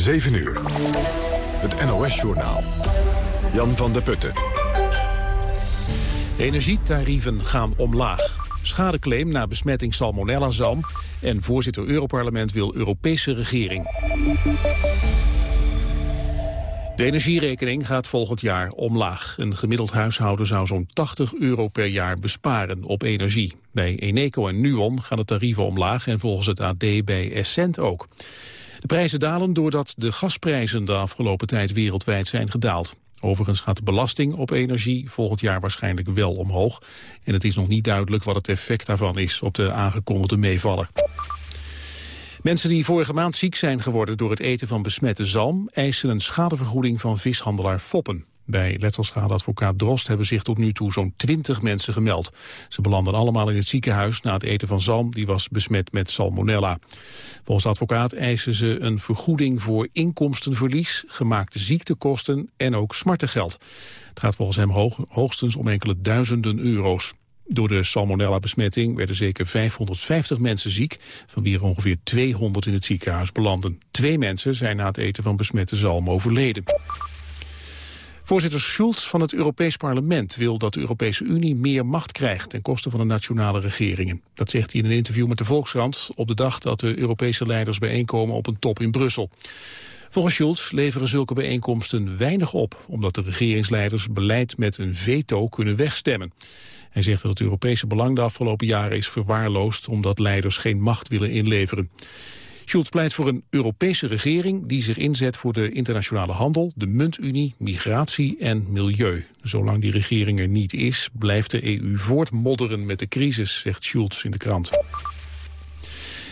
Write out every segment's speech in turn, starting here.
7 uur. Het NOS-journaal. Jan van der Putten. Energietarieven gaan omlaag. Schadeclaim na besmetting salmonella-zalm. En voorzitter Europarlement wil Europese regering. De energierekening gaat volgend jaar omlaag. Een gemiddeld huishouden zou zo'n 80 euro per jaar besparen op energie. Bij Eneco en Nuon gaan de tarieven omlaag en volgens het AD bij Essent ook. De prijzen dalen doordat de gasprijzen de afgelopen tijd wereldwijd zijn gedaald. Overigens gaat de belasting op energie volgend jaar waarschijnlijk wel omhoog. En het is nog niet duidelijk wat het effect daarvan is op de aangekondigde meevaller. Mensen die vorige maand ziek zijn geworden door het eten van besmette zalm... eisen een schadevergoeding van vishandelaar Foppen. Bij letselschadeadvocaat Drost hebben zich tot nu toe zo'n 20 mensen gemeld. Ze belanden allemaal in het ziekenhuis na het eten van zalm die was besmet met salmonella. Volgens advocaat eisen ze een vergoeding voor inkomstenverlies, gemaakte ziektekosten en ook smartengeld. Het gaat volgens hem hoogstens om enkele duizenden euro's. Door de salmonella-besmetting werden zeker 550 mensen ziek, van wie er ongeveer 200 in het ziekenhuis belanden. Twee mensen zijn na het eten van besmette zalm overleden. Voorzitter Schulz van het Europees Parlement wil dat de Europese Unie meer macht krijgt ten koste van de nationale regeringen. Dat zegt hij in een interview met de Volkskrant op de dag dat de Europese leiders bijeenkomen op een top in Brussel. Volgens Schulz leveren zulke bijeenkomsten weinig op, omdat de regeringsleiders beleid met een veto kunnen wegstemmen. Hij zegt dat het Europese belang de afgelopen jaren is verwaarloosd omdat leiders geen macht willen inleveren. Schulz pleit voor een Europese regering die zich inzet voor de internationale handel, de muntunie, migratie en milieu. Zolang die regering er niet is, blijft de EU voortmodderen met de crisis, zegt Schulz in de krant.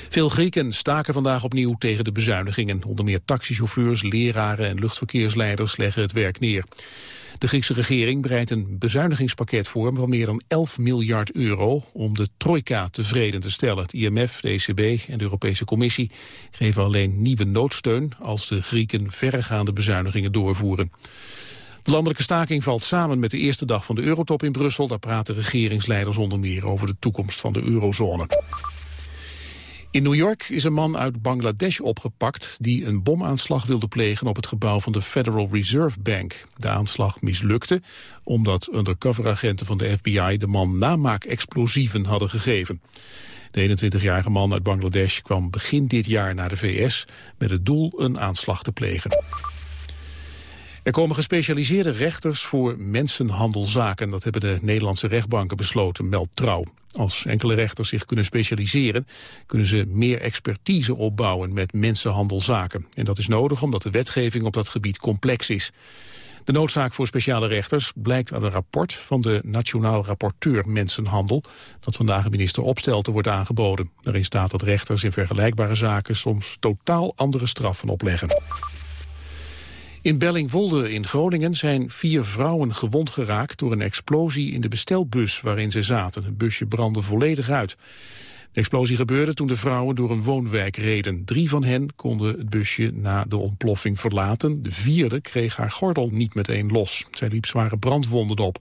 Veel Grieken staken vandaag opnieuw tegen de bezuinigingen. Onder meer taxichauffeurs, leraren en luchtverkeersleiders leggen het werk neer. De Griekse regering bereidt een bezuinigingspakket voor van meer dan 11 miljard euro om de trojka tevreden te stellen. Het IMF, de ECB en de Europese Commissie geven alleen nieuwe noodsteun als de Grieken verregaande bezuinigingen doorvoeren. De landelijke staking valt samen met de eerste dag van de eurotop in Brussel. Daar praten regeringsleiders onder meer over de toekomst van de eurozone. In New York is een man uit Bangladesh opgepakt die een bomaanslag wilde plegen op het gebouw van de Federal Reserve Bank. De aanslag mislukte omdat undercoveragenten van de FBI de man namaak-explosieven hadden gegeven. De 21-jarige man uit Bangladesh kwam begin dit jaar naar de VS met het doel een aanslag te plegen. Er komen gespecialiseerde rechters voor mensenhandelzaken. Dat hebben de Nederlandse rechtbanken besloten, meldt Trouw. Als enkele rechters zich kunnen specialiseren... kunnen ze meer expertise opbouwen met mensenhandelzaken. En dat is nodig omdat de wetgeving op dat gebied complex is. De noodzaak voor speciale rechters blijkt uit een rapport van de Nationaal Rapporteur Mensenhandel, dat vandaag minister Opstelten wordt aangeboden. Daarin staat dat rechters in vergelijkbare zaken soms totaal andere straffen opleggen. In Bellingwolde in Groningen zijn vier vrouwen gewond geraakt door een explosie in de bestelbus waarin ze zaten. Het busje brandde volledig uit. De explosie gebeurde toen de vrouwen door een woonwijk reden. Drie van hen konden het busje na de ontploffing verlaten. De vierde kreeg haar gordel niet meteen los. Zij liep zware brandwonden op.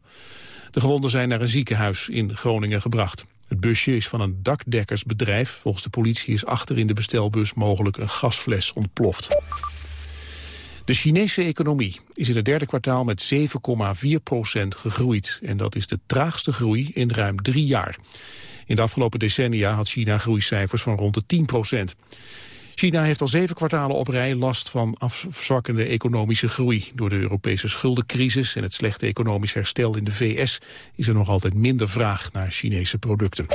De gewonden zijn naar een ziekenhuis in Groningen gebracht. Het busje is van een dakdekkersbedrijf. Volgens de politie is achter in de bestelbus mogelijk een gasfles ontploft. De Chinese economie is in het derde kwartaal met 7,4 procent gegroeid. En dat is de traagste groei in ruim drie jaar. In de afgelopen decennia had China groeicijfers van rond de 10 procent. China heeft al zeven kwartalen op rij last van afzwakkende economische groei. Door de Europese schuldencrisis en het slechte economisch herstel in de VS... is er nog altijd minder vraag naar Chinese producten.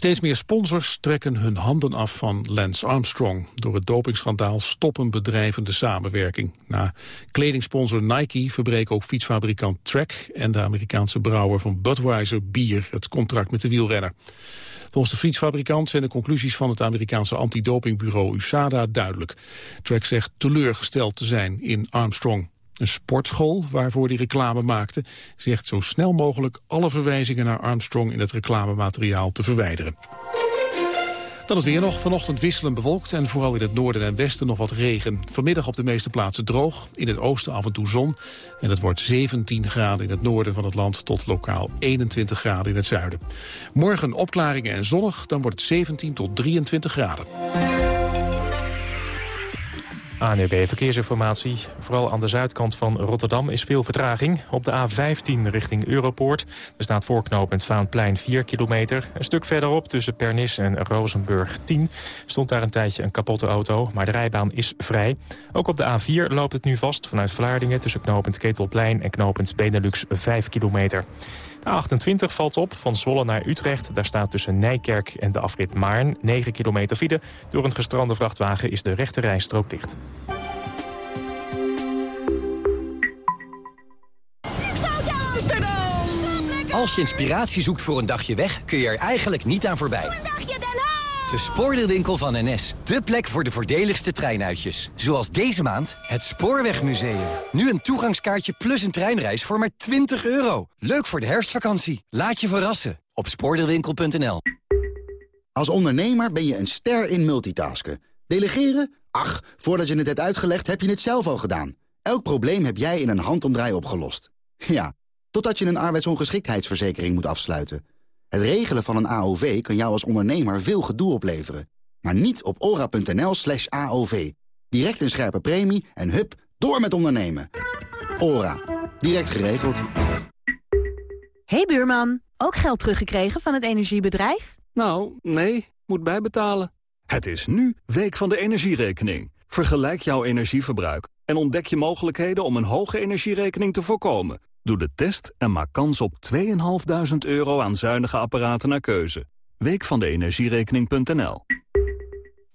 Steeds meer sponsors trekken hun handen af van Lance Armstrong. Door het dopingschandaal stoppen bedrijven de samenwerking. Na kledingsponsor Nike verbreken ook fietsfabrikant Trek... en de Amerikaanse brouwer van Budweiser Bier het contract met de wielrenner. Volgens de fietsfabrikant zijn de conclusies van het Amerikaanse antidopingbureau USADA duidelijk. Trek zegt teleurgesteld te zijn in Armstrong. Een sportschool waarvoor hij reclame maakte... zegt zo snel mogelijk alle verwijzingen naar Armstrong in het reclamemateriaal te verwijderen. Dan is weer nog vanochtend wisselend bewolkt en vooral in het noorden en westen nog wat regen. Vanmiddag op de meeste plaatsen droog, in het oosten af en toe zon. En het wordt 17 graden in het noorden van het land tot lokaal 21 graden in het zuiden. Morgen opklaringen en zonnig, dan wordt het 17 tot 23 graden. ANUB Verkeersinformatie. Vooral aan de zuidkant van Rotterdam is veel vertraging. Op de A15 richting Europoort. Er staat voorknopend Vaanplein 4 kilometer. Een stuk verderop tussen Pernis en Rozenburg 10... stond daar een tijdje een kapotte auto, maar de rijbaan is vrij. Ook op de A4 loopt het nu vast vanuit Vlaardingen... tussen knopend Ketelplein en knopend Benelux 5 kilometer. De A28 valt op van Zwolle naar Utrecht. Daar staat tussen Nijkerk en de afrit Maarn 9 kilometer file. Door een gestrande vrachtwagen is de rechte rijstrook dicht. Als je inspiratie zoekt voor een dagje weg, kun je er eigenlijk niet aan voorbij. De spoordeelwinkel van NS. De plek voor de voordeligste treinuitjes. Zoals deze maand het Spoorwegmuseum. Nu een toegangskaartje plus een treinreis voor maar 20 euro. Leuk voor de herfstvakantie. Laat je verrassen op spoordeelwinkel.nl. Als ondernemer ben je een ster in multitasken. Delegeren? Ach, voordat je het hebt uitgelegd heb je het zelf al gedaan. Elk probleem heb jij in een handomdraai opgelost. Ja, totdat je een arbeidsongeschiktheidsverzekering moet afsluiten. Het regelen van een AOV kan jou als ondernemer veel gedoe opleveren. Maar niet op ora.nl slash AOV. Direct een scherpe premie en hup, door met ondernemen. Ora. Direct geregeld. Hey buurman, ook geld teruggekregen van het energiebedrijf? Nou, nee, moet bijbetalen. Het is nu Week van de Energierekening. Vergelijk jouw energieverbruik en ontdek je mogelijkheden om een hoge energierekening te voorkomen. Doe de test en maak kans op 2.500 euro aan zuinige apparaten naar keuze. Week van de energierekening.nl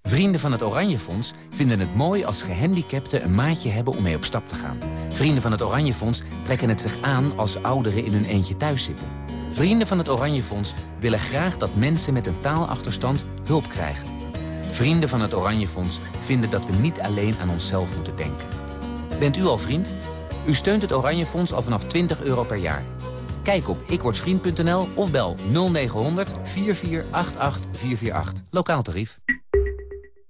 Vrienden van het Oranje Fonds vinden het mooi als gehandicapten een maatje hebben om mee op stap te gaan. Vrienden van het Oranje Fonds trekken het zich aan als ouderen in hun eentje thuis zitten. Vrienden van het Oranje Fonds willen graag dat mensen met een taalachterstand hulp krijgen. Vrienden van het Oranje Fonds vinden dat we niet alleen aan onszelf moeten denken. Bent u al vriend? U steunt het Oranje Fonds al vanaf 20 euro per jaar. Kijk op ikwordvriend.nl of bel 0900 4488 448. Lokaal tarief.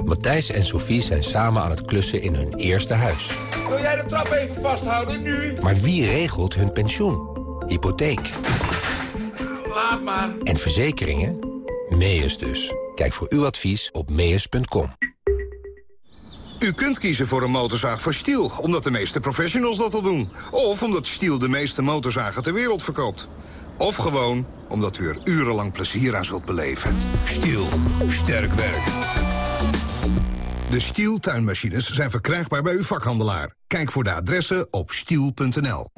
Matthijs en Sophie zijn samen aan het klussen in hun eerste huis. Wil jij de trap even vasthouden, nu? Maar wie regelt hun pensioen? Hypotheek. Laat maar. En verzekeringen? Meus dus. Kijk voor uw advies op meus.com. U kunt kiezen voor een motorzaag van Stiel, omdat de meeste professionals dat al doen. Of omdat Stiel de meeste motorzagen ter wereld verkoopt. Of gewoon omdat u er urenlang plezier aan zult beleven. Stiel. Sterk werk. De Stiel tuinmachines zijn verkrijgbaar bij uw vakhandelaar. Kijk voor de adressen op stiel.nl.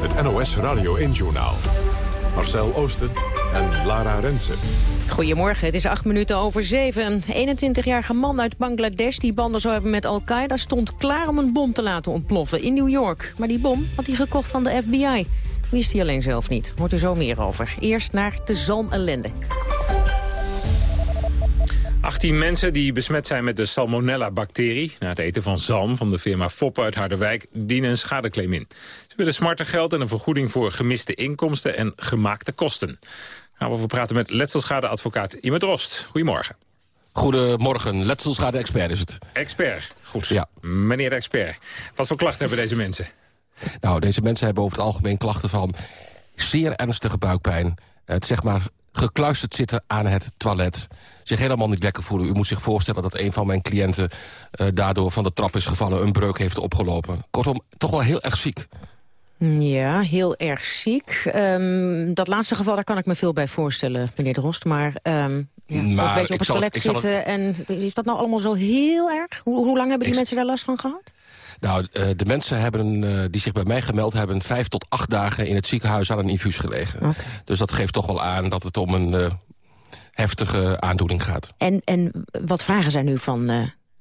Het NOS Radio 1-journaal. Marcel Oosten en Lara Rensen. Goedemorgen, het is acht minuten over zeven. Een 21-jarige man uit Bangladesh die banden zou hebben met Al-Qaeda... stond klaar om een bom te laten ontploffen in New York. Maar die bom had hij gekocht van de FBI. Wist hij alleen zelf niet. Hoort er zo meer over. Eerst naar de zalm-ellende. 18 mensen die besmet zijn met de Salmonella-bacterie... na het eten van zalm van de firma Foppe uit Harderwijk... dienen een schadeclaim in. Ze willen smarter geld en een vergoeding voor gemiste inkomsten... en gemaakte kosten. Gaan we over praten met letselschadeadvocaat Imet Rost. Goedemorgen. Goedemorgen, letselschade-expert is het. Expert, goed. Ja. Meneer de expert, wat voor klachten hebben deze mensen? Nou, deze mensen hebben over het algemeen klachten van zeer ernstige buikpijn. Het zeg maar gekluisterd zitten aan het toilet. Zich helemaal niet lekker voelen. U moet zich voorstellen dat een van mijn cliënten... Uh, daardoor van de trap is gevallen, een breuk heeft opgelopen. Kortom, toch wel heel erg ziek. Ja, heel erg ziek. Um, dat laatste geval, daar kan ik me veel bij voorstellen, meneer de Rost. Maar, um, ja, maar een beetje op het toilet het, zitten. Het... En is dat nou allemaal zo heel erg? Hoe, hoe lang hebben die ik... mensen daar last van gehad? Nou, de mensen hebben, die zich bij mij gemeld hebben... vijf tot acht dagen in het ziekenhuis aan een infuus gelegen. Okay. Dus dat geeft toch wel aan dat het om een uh, heftige aandoening gaat. En, en wat vragen zijn nu van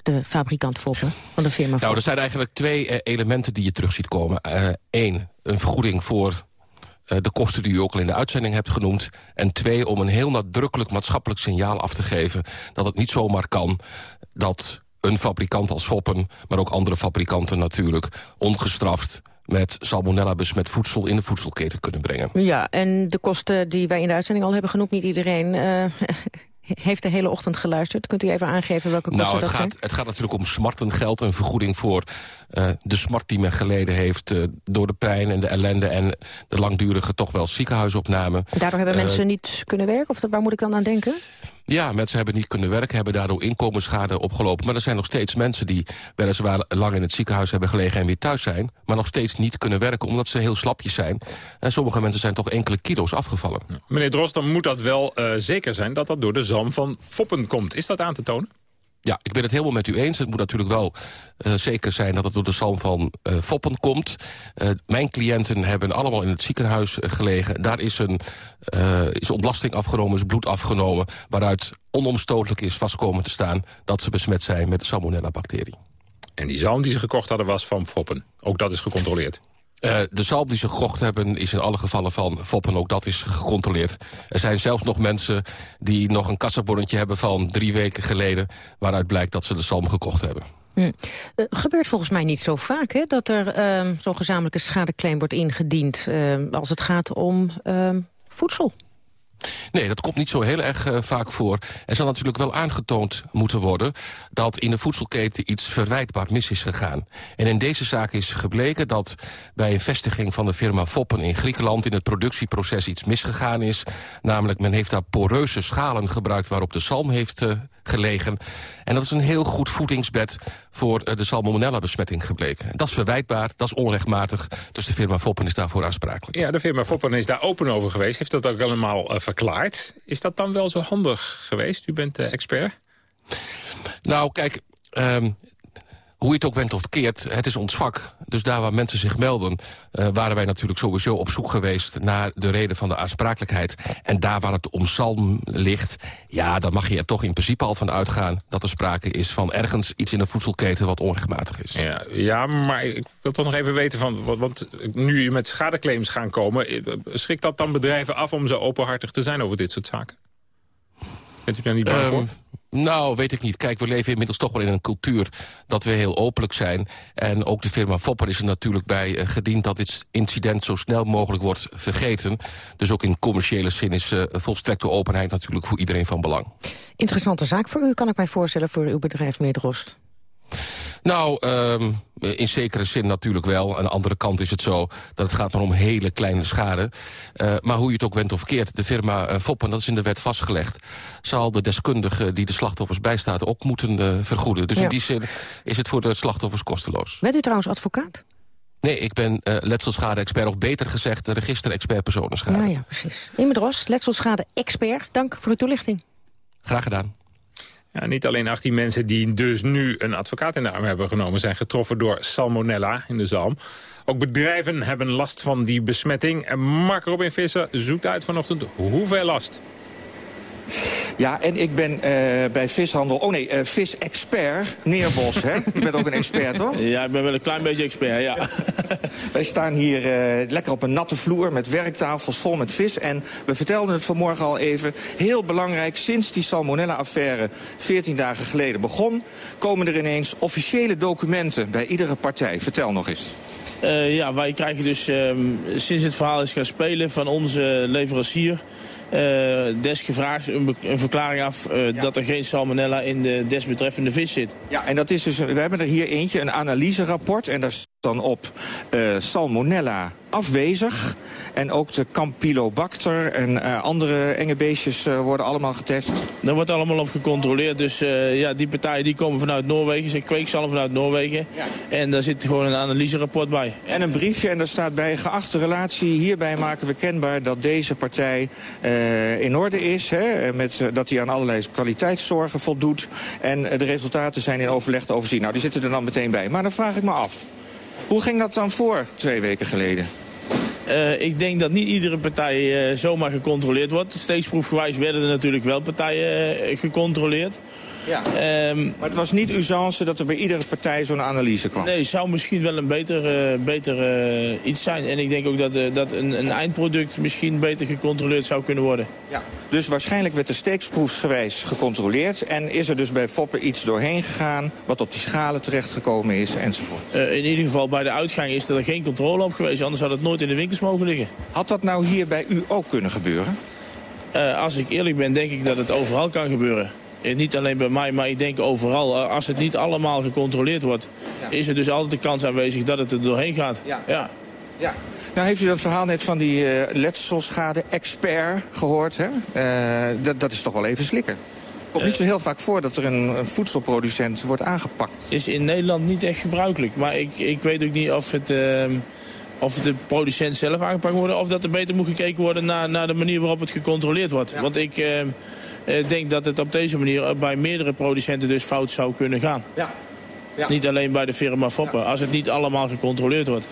de fabrikant Foppen, van de firma Foppen? Nou, er zijn eigenlijk twee elementen die je terug ziet komen. Eén, een vergoeding voor de kosten die u ook al in de uitzending hebt genoemd. En twee, om een heel nadrukkelijk maatschappelijk signaal af te geven... dat het niet zomaar kan dat een fabrikant als Foppen, maar ook andere fabrikanten natuurlijk... ongestraft met salmonella besmet voedsel in de voedselketen kunnen brengen. Ja, en de kosten die wij in de uitzending al hebben genoemd... niet iedereen uh, heeft de hele ochtend geluisterd. Kunt u even aangeven welke kosten nou, het dat gaat, zijn? Het gaat natuurlijk om smartengeld, een vergoeding voor uh, de smart die men geleden heeft... Uh, door de pijn en de ellende en de langdurige toch wel ziekenhuisopname. Daardoor hebben Uh, mensen niet kunnen werken? Of dat, waar moet ik dan aan denken? Ja, mensen hebben niet kunnen werken, hebben daardoor inkomensschade opgelopen. Maar er zijn nog steeds mensen die weliswaar lang in het ziekenhuis hebben gelegen en weer thuis zijn. Maar nog steeds niet kunnen werken omdat ze heel slapjes zijn. En sommige mensen zijn toch enkele kilo's afgevallen. Meneer Drost, dan moet dat wel uh, zeker zijn dat dat door de van Foppen komt. Is dat aan te tonen? Ja, ik ben het helemaal met u eens. Het moet natuurlijk wel uh, zeker zijn dat het door de zalm van uh, Foppen komt. Uh, mijn cliënten hebben allemaal in het ziekenhuis gelegen. Daar is, een, is ontlasting afgenomen, is bloed afgenomen... waaruit onomstotelijk is vastkomen te staan... dat ze besmet zijn met de salmonella-bacterie. En die zalm die ze gekocht hadden was van Foppen. Ook dat is gecontroleerd. Uh, de zalm die ze gekocht hebben is in alle gevallen van Foppen. Ook dat is gecontroleerd. Er zijn zelfs nog mensen die nog een kassabonnetje hebben van drie weken geleden... waaruit blijkt dat ze de zalm gekocht hebben. Hm. Uh, gebeurt volgens mij niet zo vaak hè, dat er uh, zo'n gezamenlijke schadeclaim wordt ingediend... als het gaat om voedsel. Nee, dat komt niet zo heel erg uh, vaak voor. Er zal natuurlijk wel aangetoond moeten worden... dat in de voedselketen iets verwijtbaar mis is gegaan. En in deze zaak is gebleken dat bij een vestiging van de firma Foppen in Griekenland... in het productieproces iets misgegaan is. Namelijk, men heeft daar poreuze schalen gebruikt... waarop de zalm heeft uh, gelegen. En dat is een heel goed voedingsbed voor uh, de salmonella-besmetting gebleken. Dat is verwijtbaar, dat is onrechtmatig. Dus de firma Foppen is daarvoor aansprakelijk. Ja, de firma Foppen is daar open over geweest. Heeft dat ook allemaal uh, verklaard. Is dat dan wel zo handig geweest? U bent uh, expert. Nou, kijk... Um, hoe je het ook went of keert, het is ons vak. Dus daar waar mensen zich melden, uh, waren wij natuurlijk sowieso op zoek geweest... naar de reden van de aansprakelijkheid. En daar waar het om zalm ligt, ja, dan mag je er toch in principe al van uitgaan... dat er sprake is van ergens iets in de voedselketen wat onrechtmatig is. Ja, ja maar ik wil toch nog even weten, van, want nu je met schadeclaims gaan komen... schrikt dat dan bedrijven af om zo openhartig te zijn over dit soort zaken? Bent u daar niet bang um, voor? Nou, weet ik niet. Kijk, we leven inmiddels toch wel in een cultuur dat we heel openlijk zijn. En ook de firma Fopper is er natuurlijk bij uh, gediend... dat dit incident zo snel mogelijk wordt vergeten. Dus ook in commerciële zin is uh, volstrekte openheid natuurlijk voor iedereen van belang. Interessante zaak voor u, kan ik mij voorstellen, voor uw bedrijf, meneer Drost. Nou, um, in zekere zin natuurlijk wel. Aan de andere kant is het zo dat het gaat maar om hele kleine schade. Uh, maar hoe je het ook went of keert, de firma uh, Foppen, dat is in de wet vastgelegd... zal de deskundige die de slachtoffers bijstaat ook moeten uh, vergoeden. Dus ja. in die zin is het voor de slachtoffers kosteloos. Bent u trouwens advocaat? Nee, ik ben uh, letselschade-expert, of beter gezegd... register-expert personenschade. Nou ja, precies. Ros, letselschade-expert. Dank voor uw toelichting. Graag gedaan. Niet alleen 18 mensen die dus nu een advocaat in de arm hebben genomen... zijn getroffen door salmonella in de zalm. Ook bedrijven hebben last van die besmetting. En Mark Robin Visser zoekt uit vanochtend hoeveel last. Ja, en ik ben uh, bij vishandel... Oh nee, uh, vis-expert, Neerbos, hè? Je bent ook een expert, toch? Ja, ik ben wel een klein beetje expert, ja. Wij staan hier uh, lekker op een natte vloer met werktafels vol met vis. En we vertelden het vanmorgen al even. Heel belangrijk, sinds die salmonella-affaire 14 dagen geleden begon... komen er ineens officiële documenten bij iedere partij. Vertel nog eens. Ja, wij krijgen dus uh, sinds het verhaal is gaan spelen van onze leverancier... Uh, desgevraagd een, een, verklaring af uh, ja. dat er geen salmonella in de desbetreffende vis zit. Ja, en dat is dus, we hebben er hier eentje, een analyserapport. En daar dan op uh, salmonella afwezig. En ook de Campylobacter en uh, andere enge beestjes uh, worden allemaal getest. Daar wordt allemaal op gecontroleerd. Dus uh, ja, die partijen die komen vanuit Noorwegen. Ze kweekzalm vanuit Noorwegen. Ja. En daar zit gewoon een analyserapport bij. En een briefje en daar staat bij geachte relatie. Hierbij maken we kenbaar dat deze partij in orde is. Hè, met, dat hij aan allerlei kwaliteitszorgen voldoet. En de resultaten zijn in overleg te overzien. Nou, die zitten er dan meteen bij. Maar dan vraag ik me af. Hoe ging dat dan voor twee weken geleden? Uh, ik denk dat niet iedere partij uh, zomaar gecontroleerd wordt. Steeksproefgewijs werden er natuurlijk wel partijen uh, gecontroleerd. Ja. Um, maar het was niet usance dat er bij iedere partij zo'n analyse kwam? Nee, het zou misschien wel een beter, beter iets zijn. En ik denk ook dat, dat een, een, eindproduct misschien beter gecontroleerd zou kunnen worden. Ja. Dus waarschijnlijk werd er steeksproefsgewijs gecontroleerd. En is er dus bij Foppen iets doorheen gegaan wat op die schalen terechtgekomen is enzovoort? in ieder geval bij de uitgang is er geen controle op geweest. Anders had het nooit in de winkels mogen liggen. Had dat nou hier bij u ook kunnen gebeuren? Als ik eerlijk ben, denk ik dat het overal kan gebeuren. Uh, niet alleen bij mij, maar ik denk overal. Uh, als het niet allemaal gecontroleerd wordt, ja. is er dus altijd de kans aanwezig dat het er doorheen gaat. Ja. ja. ja. Nou heeft u dat verhaal net van die uh, letselschade-expert gehoord. Hè? Uh, dat, dat is toch wel even slikken. Het komt niet zo heel vaak voor dat er een, een, voedselproducent wordt aangepakt. Is in Nederland niet echt gebruikelijk. Maar ik, ik weet ook niet of het... Uh, of de producent zelf aangepakt wordt... of dat er beter moet gekeken worden naar, naar de manier waarop het gecontroleerd wordt. Ja. Want ik uh, denk dat het op deze manier bij meerdere producenten dus fout zou kunnen gaan. Ja. Ja. Niet alleen bij de firma Foppen, ja. als het niet allemaal gecontroleerd wordt.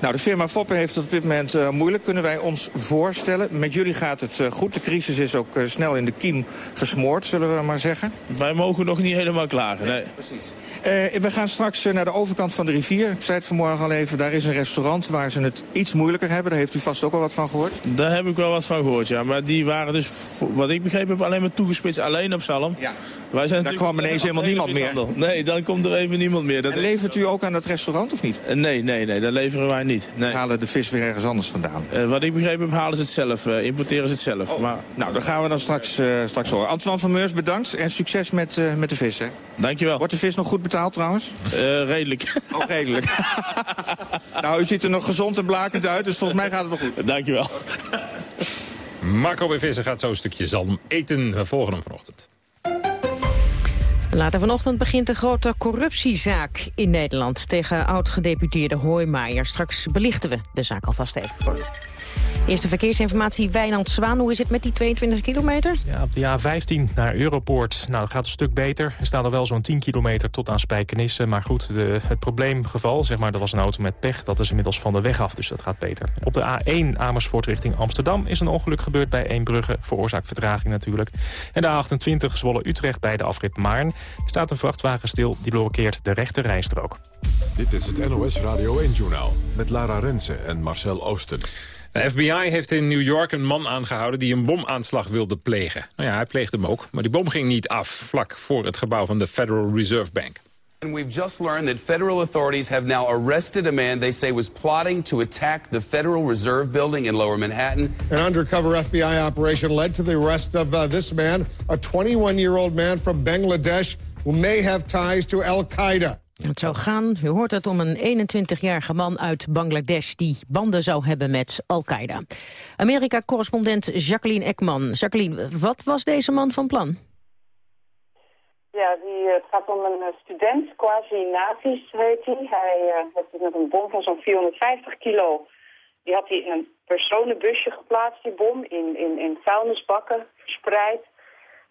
Nou, de firma Foppen heeft het op dit moment uh, moeilijk, kunnen wij ons voorstellen. Met jullie gaat het uh, goed. De crisis is ook uh, snel in de kiem gesmoord, zullen we maar zeggen. Wij mogen nog niet helemaal klagen, nee. nee. Precies. Uh, we gaan straks naar de overkant van de rivier. Ik zei het vanmorgen al even, daar is een restaurant waar ze het iets moeilijker hebben. Daar heeft u vast ook wel wat van gehoord? Daar heb ik wel wat van gehoord, ja. Maar die waren dus, wat ik begrepen heb, alleen maar toegespitst alleen op Salm. Ja. Wij zijn daar kwam ineens helemaal niemand meer. Nee, dan komt er even niemand meer. Dat en levert u ook aan dat restaurant of niet? Uh, nee, nee, nee, dat leveren wij niet. Nee. Halen de vis weer ergens anders vandaan? Uh, wat ik begrepen heb, halen ze het zelf. importeren ze het zelf. Oh. Maar... Nou, dan gaan we dan straks, straks horen. Antoine van Meurs, bedankt en succes met, met de vis. Hè. Dankjewel. Wordt de vis nog goed betaald trouwens? Uh, redelijk. Oh, redelijk. nou, u ziet er nog gezond en blakend uit, dus volgens mij gaat het wel goed. Dankjewel. Marco B. Visser gaat zo een stukje zalm eten. We volgen hem vanochtend. Later vanochtend begint de grote corruptiezaak in Nederland... tegen oud-gedeputeerde Hoijmaier. Straks belichten we de zaak alvast even voor. Eerste verkeersinformatie, Wijnand Zwaan. Hoe is het met die 22 kilometer? Ja, op de A15 naar Europoort. Nou, dat gaat een stuk beter. Er staat er wel zo'n 10 kilometer tot aan Spijkenisse. Maar goed, de, het probleemgeval, zeg maar, er was een auto met pech. Dat is inmiddels van de weg af, dus dat gaat beter. Op de A1 Amersfoort richting Amsterdam is een ongeluk gebeurd bij Eembrugge. Veroorzaakt vertraging natuurlijk. En de A28 Zwolle-Utrecht bij de afrit Maarn. Er staat een vrachtwagen stil, die blokkeert de rechte rijstrook. Dit is het NOS Radio 1-journaal met Lara Rensen en Marcel Oosten. De FBI heeft in New York een man aangehouden die een bomaanslag wilde plegen. Nou ja, hij pleegde hem ook, maar die bom ging niet af... vlak voor het gebouw van de Federal Reserve Bank. And we've just learned that federal authorities have now arrested a man they say was plotting to attack the Federal Reserve Building in Lower Manhattan. An undercover FBI operation led to the arrest of uh, this man, a 21-year-old man from Bangladesh who may have ties to Al-Qaeda. Het zou gaan, u hoort het, om een 21-jarige man uit Bangladesh... die banden zou hebben met Al-Qaeda. Amerika-correspondent Jacqueline Ekman. Jacqueline, wat was deze man van plan? Ja, die, het gaat om een student, Quasi Navis heet hij. Hij uh, heeft met een bom van zo'n 450 kilo... die had hij in een personenbusje geplaatst, die bom, in, in, in vuilnisbakken verspreid...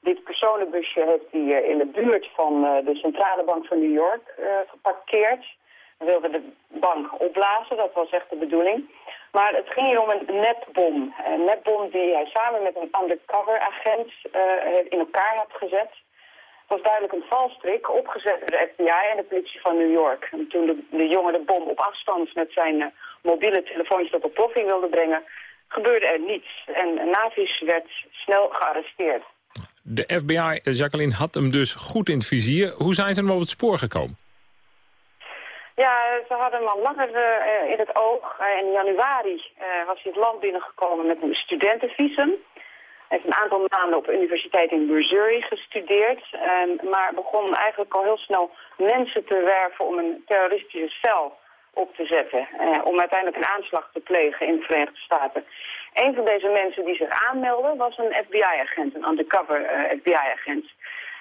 Dit personenbusje heeft hij in de buurt van de centrale bank van New York uh, geparkeerd. We wilden de bank opblazen, dat was echt de bedoeling. Maar het ging hier om een netbom. Een netbom die hij samen met een undercover agent in elkaar had gezet. Het was duidelijk een valstrik, opgezet door de FBI en de politie van New York. En toen de, de jongen de bom op afstand met zijn mobiele telefoontje tot ontploffing wilde brengen, gebeurde er niets. En Navis werd snel gearresteerd. De FBI, Jacqueline, had hem dus goed in het vizier. Hoe zijn ze hem op het spoor gekomen? Ja, ze hadden hem al langer uh, in het oog. Uh, in januari uh, was hij het land binnengekomen met een studentenvisum. Hij heeft een aantal maanden op de universiteit in Missouri gestudeerd. maar begon eigenlijk al heel snel mensen te werven om een terroristische cel op te zetten. om uiteindelijk een aanslag te plegen in de Verenigde Staten. Een van deze mensen die zich aanmeldde was een FBI-agent, een undercover uh, FBI-agent.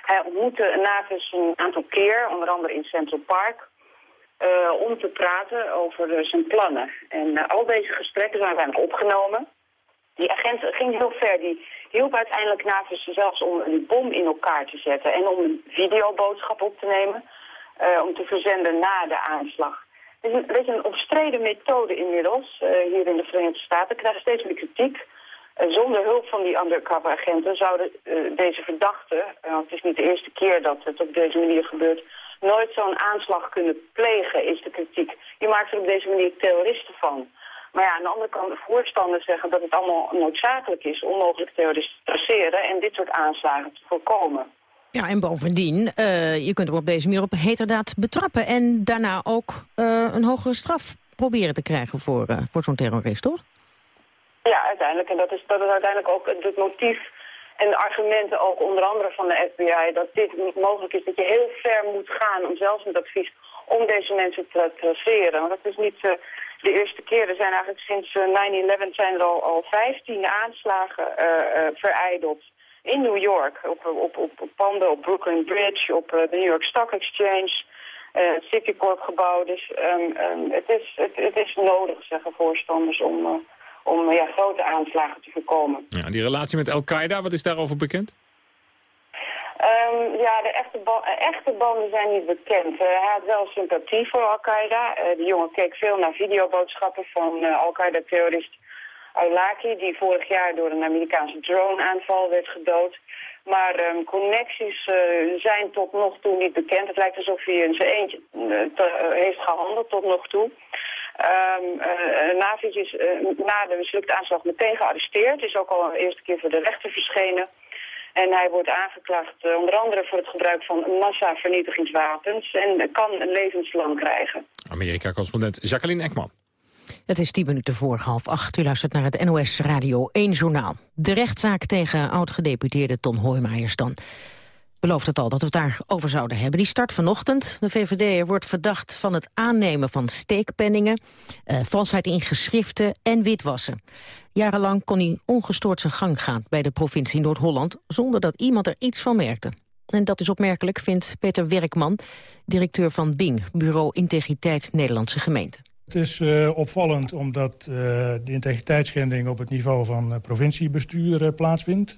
Hij ontmoette Navis een aantal keer, onder andere in Central Park, uh, om te praten over uh, zijn plannen. En al deze gesprekken zijn uiteindelijk opgenomen. Die agent ging heel ver, die hielp uiteindelijk Navis zelfs om een bom in elkaar te zetten en om een videoboodschap op te nemen, om te verzenden na de aanslag. Is een beetje een omstreden methode inmiddels uh, hier in de Verenigde Staten. krijgt steeds meer kritiek. Uh, zonder hulp van die undercover agenten zouden uh, deze verdachten, want het is niet de eerste keer dat het op deze manier gebeurt, nooit zo'n aanslag kunnen plegen, is de kritiek. Je maakt er op deze manier terroristen van. Maar ja, aan de andere kant, de voorstanders zeggen dat het allemaal noodzakelijk is om mogelijk terroristen te traceren en dit soort aanslagen te voorkomen. Ja, en bovendien, uh, je kunt hem op deze manier op heterdaad betrappen... en daarna ook uh, een hogere straf proberen te krijgen voor, uh, voor zo'n terrorist, toch? Ja, uiteindelijk. En dat is, dat is uiteindelijk ook het motief en de argumenten ook onder andere van de FBI... dat dit niet mogelijk is, dat je heel ver moet gaan om zelfs met advies om deze mensen te traceren. Want dat is niet de eerste keer. Er zijn eigenlijk sinds 9-11 zijn er al, al 15 aanslagen vereideld in New York. Op, op, op, op panden, op Brooklyn Bridge, op de New York Stock Exchange... het Citicorp gebouw. Dus um, um, het, is, het, het, is nodig, zeggen voorstanders, om, om ja, grote aanslagen te voorkomen. Ja, die relatie met Al-Qaeda, wat is daarover bekend? Um, ja, de echte, ba echte, banden zijn niet bekend. Uh, hij had wel sympathie voor Al-Qaeda. Uh, de jongen keek veel naar videoboodschappen van uh, Al-Qaeda-terrorist Aulaki... die vorig jaar door een Amerikaanse drone-aanval werd gedood. Maar um, connecties zijn tot nog toe niet bekend. Het lijkt alsof hij in zijn eentje te, heeft gehandeld tot nog toe. Um, uh, Navic is na de mislukte aanslag meteen gearresteerd. Is ook al een eerste keer voor de rechter verschenen. En hij wordt aangeklaagd onder andere voor het gebruik van massavernietigingswapens. En kan een levenslang krijgen. Amerika-correspondent Jacqueline Ekman. Het is tien minuten voor half acht. U luistert naar het NOS Radio 1 Journaal. De rechtszaak tegen oud-gedeputeerde Ton Hoijmaijers dan belooft het al dat we het daarover zouden hebben. Die start vanochtend. De VVD wordt verdacht van het aannemen van steekpenningen... Uh, valsheid in geschriften en witwassen. Jarenlang kon hij ongestoord zijn gang gaan bij de provincie Noord-Holland... zonder dat iemand er iets van merkte. En dat is opmerkelijk, vindt Peter Werkman, directeur van BING... Bureau Integriteit Nederlandse Gemeente. Het is uh, opvallend omdat uh, de integriteitsschending op het niveau van uh, provinciebestuur plaatsvindt.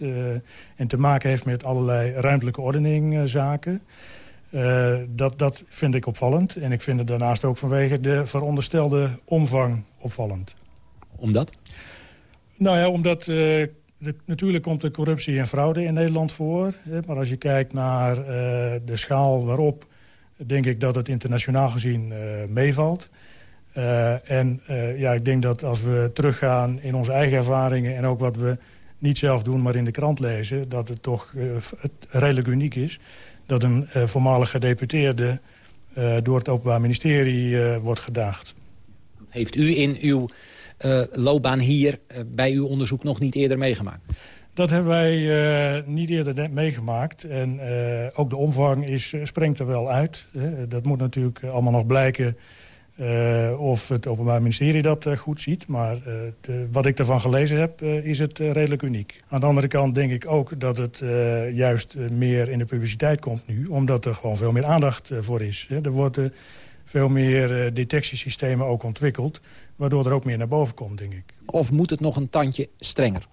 en te maken heeft met allerlei ruimtelijke ordeningzaken. dat, dat vind ik opvallend. En ik vind het daarnaast ook vanwege de veronderstelde omvang opvallend. Omdat? Nou ja, omdat... De, natuurlijk komt er corruptie en fraude in Nederland voor. Hè, maar als je kijkt naar de schaal waarop... denk ik dat het internationaal gezien meevalt... Uh, en uh, ja, ik denk dat als we teruggaan in onze eigen ervaringen... en ook wat we niet zelf doen, maar in de krant lezen... dat het toch uh, het redelijk uniek is dat een voormalig gedeputeerde... door het Openbaar Ministerie wordt gedaagd. Heeft u in uw loopbaan hier bij uw onderzoek nog niet eerder meegemaakt? Dat hebben wij niet eerder meegemaakt. En ook de omvang is, springt er wel uit. dat moet natuurlijk allemaal nog blijken uh, of het Openbaar Ministerie dat uh, goed ziet. Maar uh, de, wat ik ervan gelezen heb, is het redelijk uniek. Aan de andere kant denk ik ook dat het juist meer in de publiciteit komt nu. Omdat er gewoon veel meer aandacht voor is. Hè. Er worden veel meer detectiesystemen ook ontwikkeld. Waardoor er ook meer naar boven komt, denk ik. Of moet het nog een tandje strenger?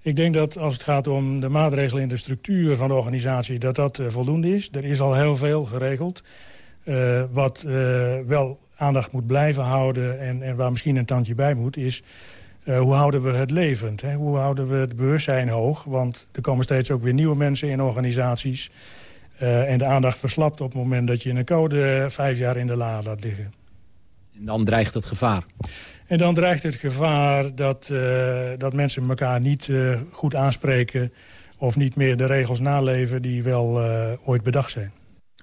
Ik denk dat als het gaat om de maatregelen in de structuur van de organisatie... dat dat voldoende is. Er is al heel veel geregeld. wat wel aandacht moet blijven houden... en, en waar misschien een tandje bij moet, is... Uh, hoe houden we het levend? Hè? Hoe houden we het bewustzijn hoog? Want er komen steeds ook weer nieuwe mensen in organisaties. Uh, en de aandacht verslapt op het moment dat je een code vijf jaar in de la laat liggen. En dan dreigt het gevaar? En dan dreigt het gevaar dat, uh, dat mensen elkaar niet goed aanspreken... of niet meer de regels naleven die wel ooit bedacht zijn.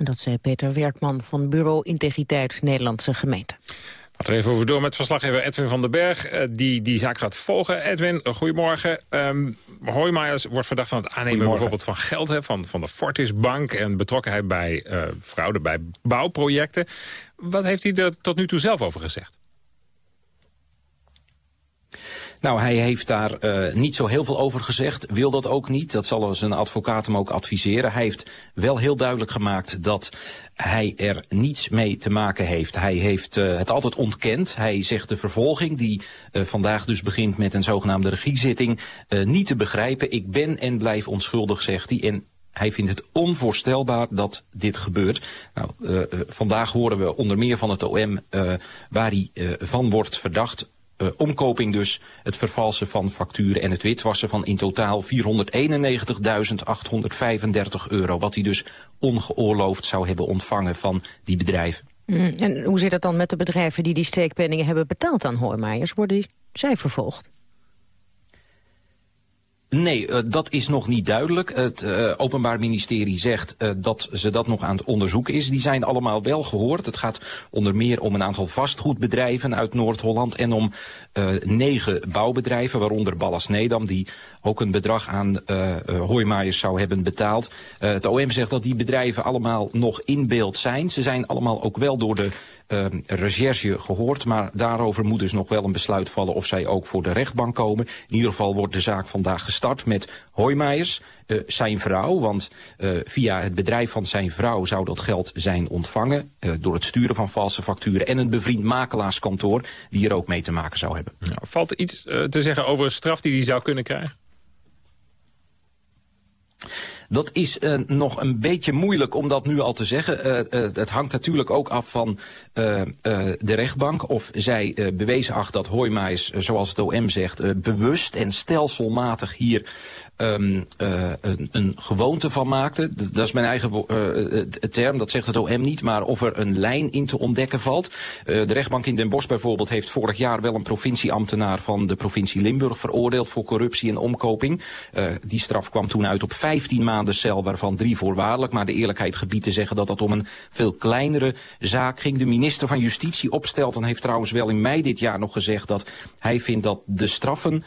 Dat zei Peter Werkman van Bureau Integriteit Nederlandse Gemeente. Laten we even over door met verslaggever Edwin van den Berg. Uh, die die zaak gaat volgen. Edwin, goedemorgen. Um, Hoijmaiers wordt verdacht van het aannemen bijvoorbeeld van geld... Hè, van, van de Fortis Bank en betrokkenheid bij uh, fraude bij bouwprojecten. Wat heeft hij er tot nu toe zelf over gezegd? Nou, hij heeft daar uh, niet zo heel veel over gezegd. Wil dat ook niet. Dat zal zijn advocaat hem ook adviseren. Hij heeft wel heel duidelijk gemaakt dat hij er niets mee te maken heeft. Hij heeft uh, het altijd ontkend. Hij zegt de vervolging, die uh, vandaag dus begint met een zogenaamde regiezitting, niet te begrijpen. Ik ben en blijf onschuldig, zegt hij. En hij vindt het onvoorstelbaar dat dit gebeurt. Nou, vandaag horen we onder meer van het OM waar hij van wordt verdacht. Uh, omkoping dus, het vervalsen van facturen en het witwassen van in totaal 491.835 euro. Wat hij dus ongeoorloofd zou hebben ontvangen van die bedrijven. Mm, en hoe zit het dan met de bedrijven die die steekpenningen hebben betaald aan Hoijmaiers? Worden zij vervolgd? Nee, uh, dat is nog niet duidelijk. Het uh, Openbaar Ministerie zegt uh, dat ze dat nog aan het onderzoeken is. Die zijn allemaal wel gehoord. Het gaat onder meer om een aantal vastgoedbedrijven uit Noord-Holland... en om negen bouwbedrijven, waaronder Ballas Nedam... die ook een bedrag aan uh, zou hebben betaald. Uh, het OM zegt dat die bedrijven allemaal nog in beeld zijn. Ze zijn allemaal ook wel door de recherche gehoord. Maar daarover moet dus nog wel een besluit vallen of zij ook voor de rechtbank komen. In ieder geval wordt de zaak vandaag gestart met Hoijmaijers. Zijn vrouw, want via het bedrijf van zijn vrouw zou dat geld zijn ontvangen... Door het sturen van valse facturen en een bevriend makelaarskantoor... die er ook mee te maken zou hebben. Nou, valt er iets te zeggen over een straf die hij zou kunnen krijgen? Dat is uh, nog een beetje moeilijk om dat nu al te zeggen. Uh, het hangt natuurlijk ook af van de rechtbank. Of zij bewezen acht dat Hoijmaijs, zoals het OM zegt, bewust en stelselmatig hier um, een, een, gewoonte van maakte. Dat is mijn eigen uh, term, dat zegt het OM niet. Maar of er een lijn in te ontdekken valt. De rechtbank in Den Bosch bijvoorbeeld heeft vorig jaar wel een provincieambtenaar van de provincie Limburg veroordeeld voor corruptie en omkoping. die straf kwam toen uit op 15 maanden cel, waarvan drie voorwaardelijk. Maar de eerlijkheid gebied te zeggen dat dat om een veel kleinere zaak ging. De minister van Justitie Opstelten heeft trouwens wel in mei dit jaar nog gezegd dat hij vindt dat de straffen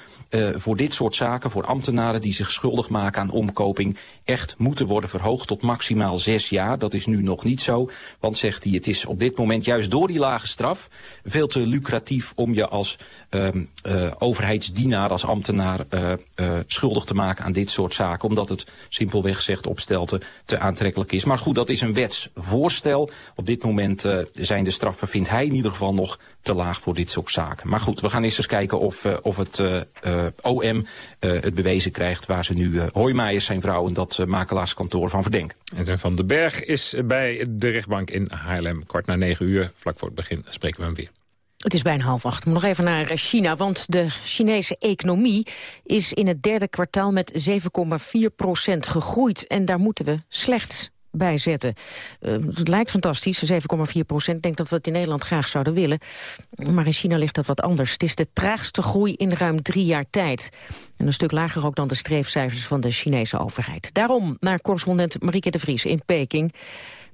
voor dit soort zaken, voor ambtenaren die zich schuldig maken aan omkoping, echt moeten worden verhoogd tot maximaal zes jaar. Dat is nu nog niet zo, want zegt hij, het is op dit moment juist door die lage straf veel te lucratief om je als uh, uh, overheidsdienaar, als ambtenaar uh, uh, schuldig te maken aan dit soort zaken. Omdat het simpelweg zegt opstelte te aantrekkelijk is. Maar goed, dat is een wetsvoorstel. Op dit moment zijn de straffen, vindt hij in ieder geval nog te laag voor dit soort zaken. Maar goed, we gaan eerst eens kijken of, of het OM het bewezen krijgt... waar ze nu uh, zijn vrouw, en dat uh, makelaarskantoor van verdenken. En Van den Berg is bij de rechtbank in Haarlem. Kwart na negen uur, vlak voor het begin, spreken we hem weer. Het is bijna half acht. Nog even naar China, want de Chinese economie is in het derde kwartaal met 7,4 procent gegroeid. En daar moeten we slechts bij zetten. Uh, het lijkt fantastisch, 7,4 procent. Denk dat we het in Nederland graag zouden willen. Maar in China ligt dat wat anders. Het is de traagste groei in ruim drie jaar tijd. En een stuk lager ook dan de streefcijfers van de Chinese overheid. Daarom naar correspondent Marieke de Vries in Peking.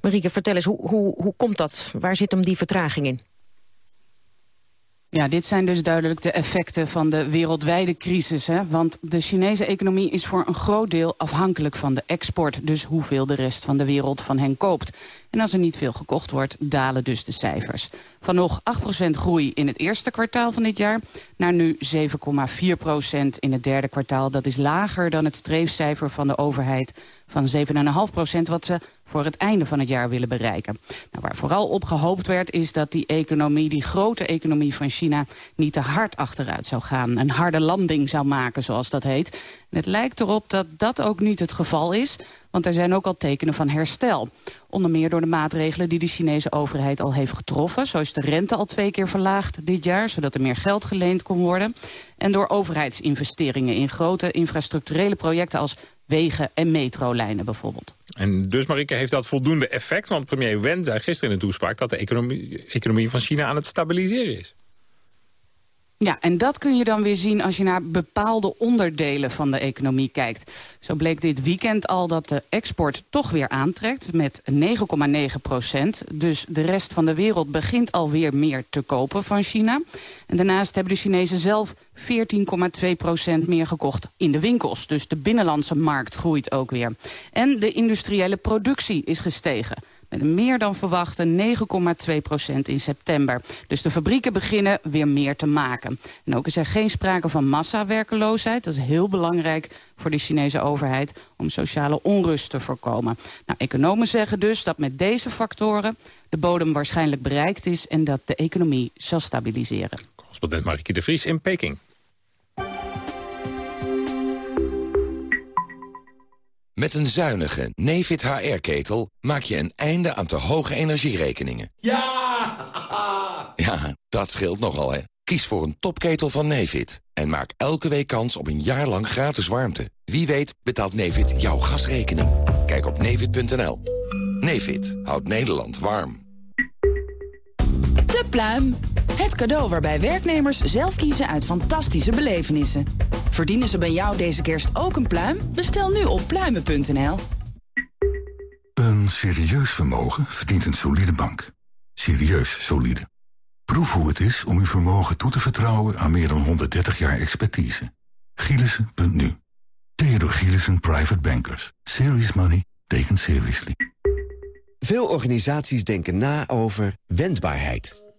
Marieke, vertel eens, hoe, hoe, hoe komt dat? Waar zit hem die vertraging in? Ja, dit zijn dus duidelijk de effecten van de wereldwijde crisis. Hè? Want de Chinese economie is voor een groot deel afhankelijk van de export. Dus hoeveel de rest van de wereld van hen koopt. En als er niet veel gekocht wordt, dalen dus de cijfers. Van nog 8% groei in het eerste kwartaal van dit jaar... naar nu 7,4% in het derde kwartaal. Dat is lager dan het streefcijfer van de overheid van 7,5% wat ze voor het einde van het jaar willen bereiken. Nou, waar vooral op gehoopt werd is dat die economie, die grote economie van China... niet te hard achteruit zou gaan, een harde landing zou maken, zoals dat heet. Het lijkt erop dat dat ook niet het geval is, want er zijn ook al tekenen van herstel. Onder meer door de maatregelen die de Chinese overheid al heeft getroffen. Zo is de rente al twee keer verlaagd dit jaar, zodat er meer geld geleend kon worden. En door overheidsinvesteringen in grote infrastructurele projecten als wegen en metrolijnen bijvoorbeeld. En dus, Marike, heeft dat voldoende effect? Want premier Wen zei gisteren in de toespraak... dat de economie, economie van China aan het stabiliseren is. Ja, en dat kun je dan weer zien als je naar bepaalde onderdelen van de economie kijkt. Zo bleek dit weekend al dat de export toch weer aantrekt met 9,9 procent. Dus de rest van de wereld begint alweer meer te kopen van China. En daarnaast hebben de Chinezen zelf 14,2 procent meer gekocht in de winkels. Dus de binnenlandse markt groeit ook weer. En de industriële productie is gestegen met een meer dan verwachte 9,2 procent in september. Dus de fabrieken beginnen weer meer te maken. En ook is er geen sprake van massawerkeloosheid. Dat is heel belangrijk voor de Chinese overheid om sociale onrust te voorkomen. Nou, economen zeggen dus dat met deze factoren de bodem waarschijnlijk bereikt is... en dat de economie zal stabiliseren. Correspondent Marike de Vries in Peking. Met een zuinige Nefit HR-ketel maak je een einde aan te hoge energierekeningen. Ja! Ja, dat scheelt nogal, hè. Kies voor een topketel van Nefit en maak elke week kans op een jaar lang gratis warmte. Wie weet betaalt Nefit jouw gasrekening. Kijk op nefit.nl. Nefit houdt Nederland warm. Pluim. Het cadeau waarbij werknemers zelf kiezen uit fantastische belevenissen. Verdienen ze bij jou deze kerst ook een pluim? Bestel nu op pluimen.nl. Een serieus vermogen verdient een solide bank. Serieus solide. Proef hoe het is om uw vermogen toe te vertrouwen aan meer dan 130 jaar expertise. Gielissen.nu Theodor Gielissen Private Bankers. Serious money taken seriously. Veel organisaties denken na over wendbaarheid.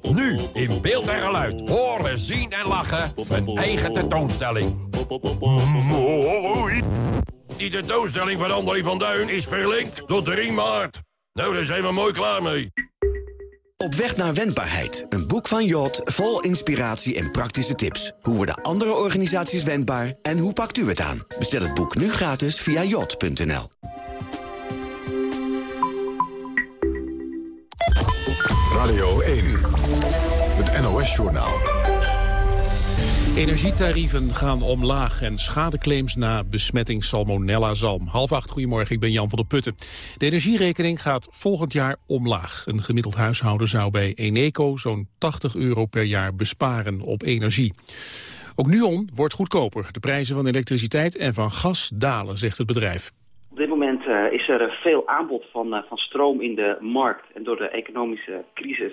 Nu in beeld en geluid. Horen, zien en lachen. Een eigen tentoonstelling. Mooi. Die tentoonstelling van André van Duin is verlinkt tot 3 maart. Nou, daar zijn we mooi klaar mee. Op weg naar wendbaarheid. Een boek van Jot vol inspiratie en praktische tips. Hoe worden andere organisaties wendbaar en hoe pakt u het aan? Bestel het boek nu gratis via jot.nl. Radio 1, het NOS-journaal. Energietarieven gaan omlaag en schadeclaims na besmetting salmonella-zalm. Half acht, goedemorgen, ik ben Jan van der Putten. De energierekening gaat volgend jaar omlaag. Een gemiddeld huishouden zou bij Eneco zo'n 80 euro per jaar besparen op energie. Ook Nuon wordt goedkoper. De prijzen van elektriciteit en van gas dalen, zegt het bedrijf. Op dit moment uh, is er veel aanbod van, uh, van stroom in de markt. En door de economische crisis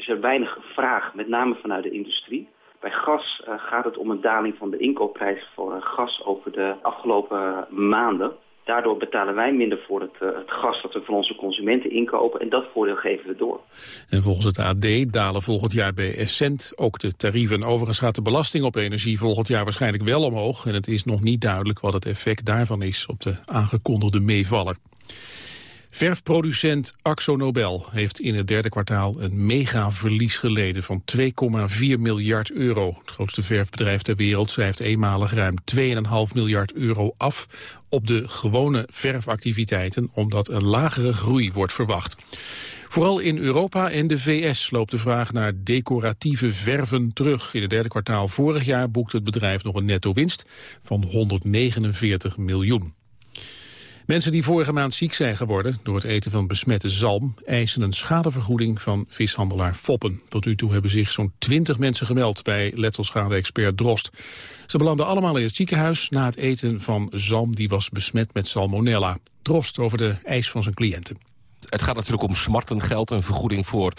is er weinig vraag, met name vanuit de industrie. Bij gas uh, gaat het om een daling van de inkoopprijs voor gas over de afgelopen maanden. Daardoor betalen wij minder voor het, uh, het, gas dat we van onze consumenten inkopen. En dat voordeel geven we door. En volgens het AD dalen volgend jaar bij Essent ook de tarieven. Overigens gaat de belasting op energie volgend jaar waarschijnlijk wel omhoog. En het is nog niet duidelijk wat het effect daarvan is op de aangekondigde meevaller. Verfproducent Axo Nobel heeft in het derde kwartaal een megaverlies geleden van 2,4 miljard euro. Het grootste verfbedrijf ter wereld schrijft eenmalig ruim 2,5 miljard euro af op de gewone verfactiviteiten, omdat een lagere groei wordt verwacht. Vooral in Europa en de VS loopt de vraag naar decoratieve verven terug. In het derde kwartaal vorig jaar boekte het bedrijf nog een netto winst van 149 miljoen. Mensen die vorige maand ziek zijn geworden door het eten van besmette zalm... eisen een schadevergoeding van vishandelaar Foppen. Tot nu toe hebben zich zo'n 20 mensen gemeld bij letselschade-expert Drost. Ze belanden allemaal in het ziekenhuis na het eten van zalm die was besmet met salmonella. Drost over de eis van zijn cliënten. Het gaat natuurlijk om smartengeld, een vergoeding voor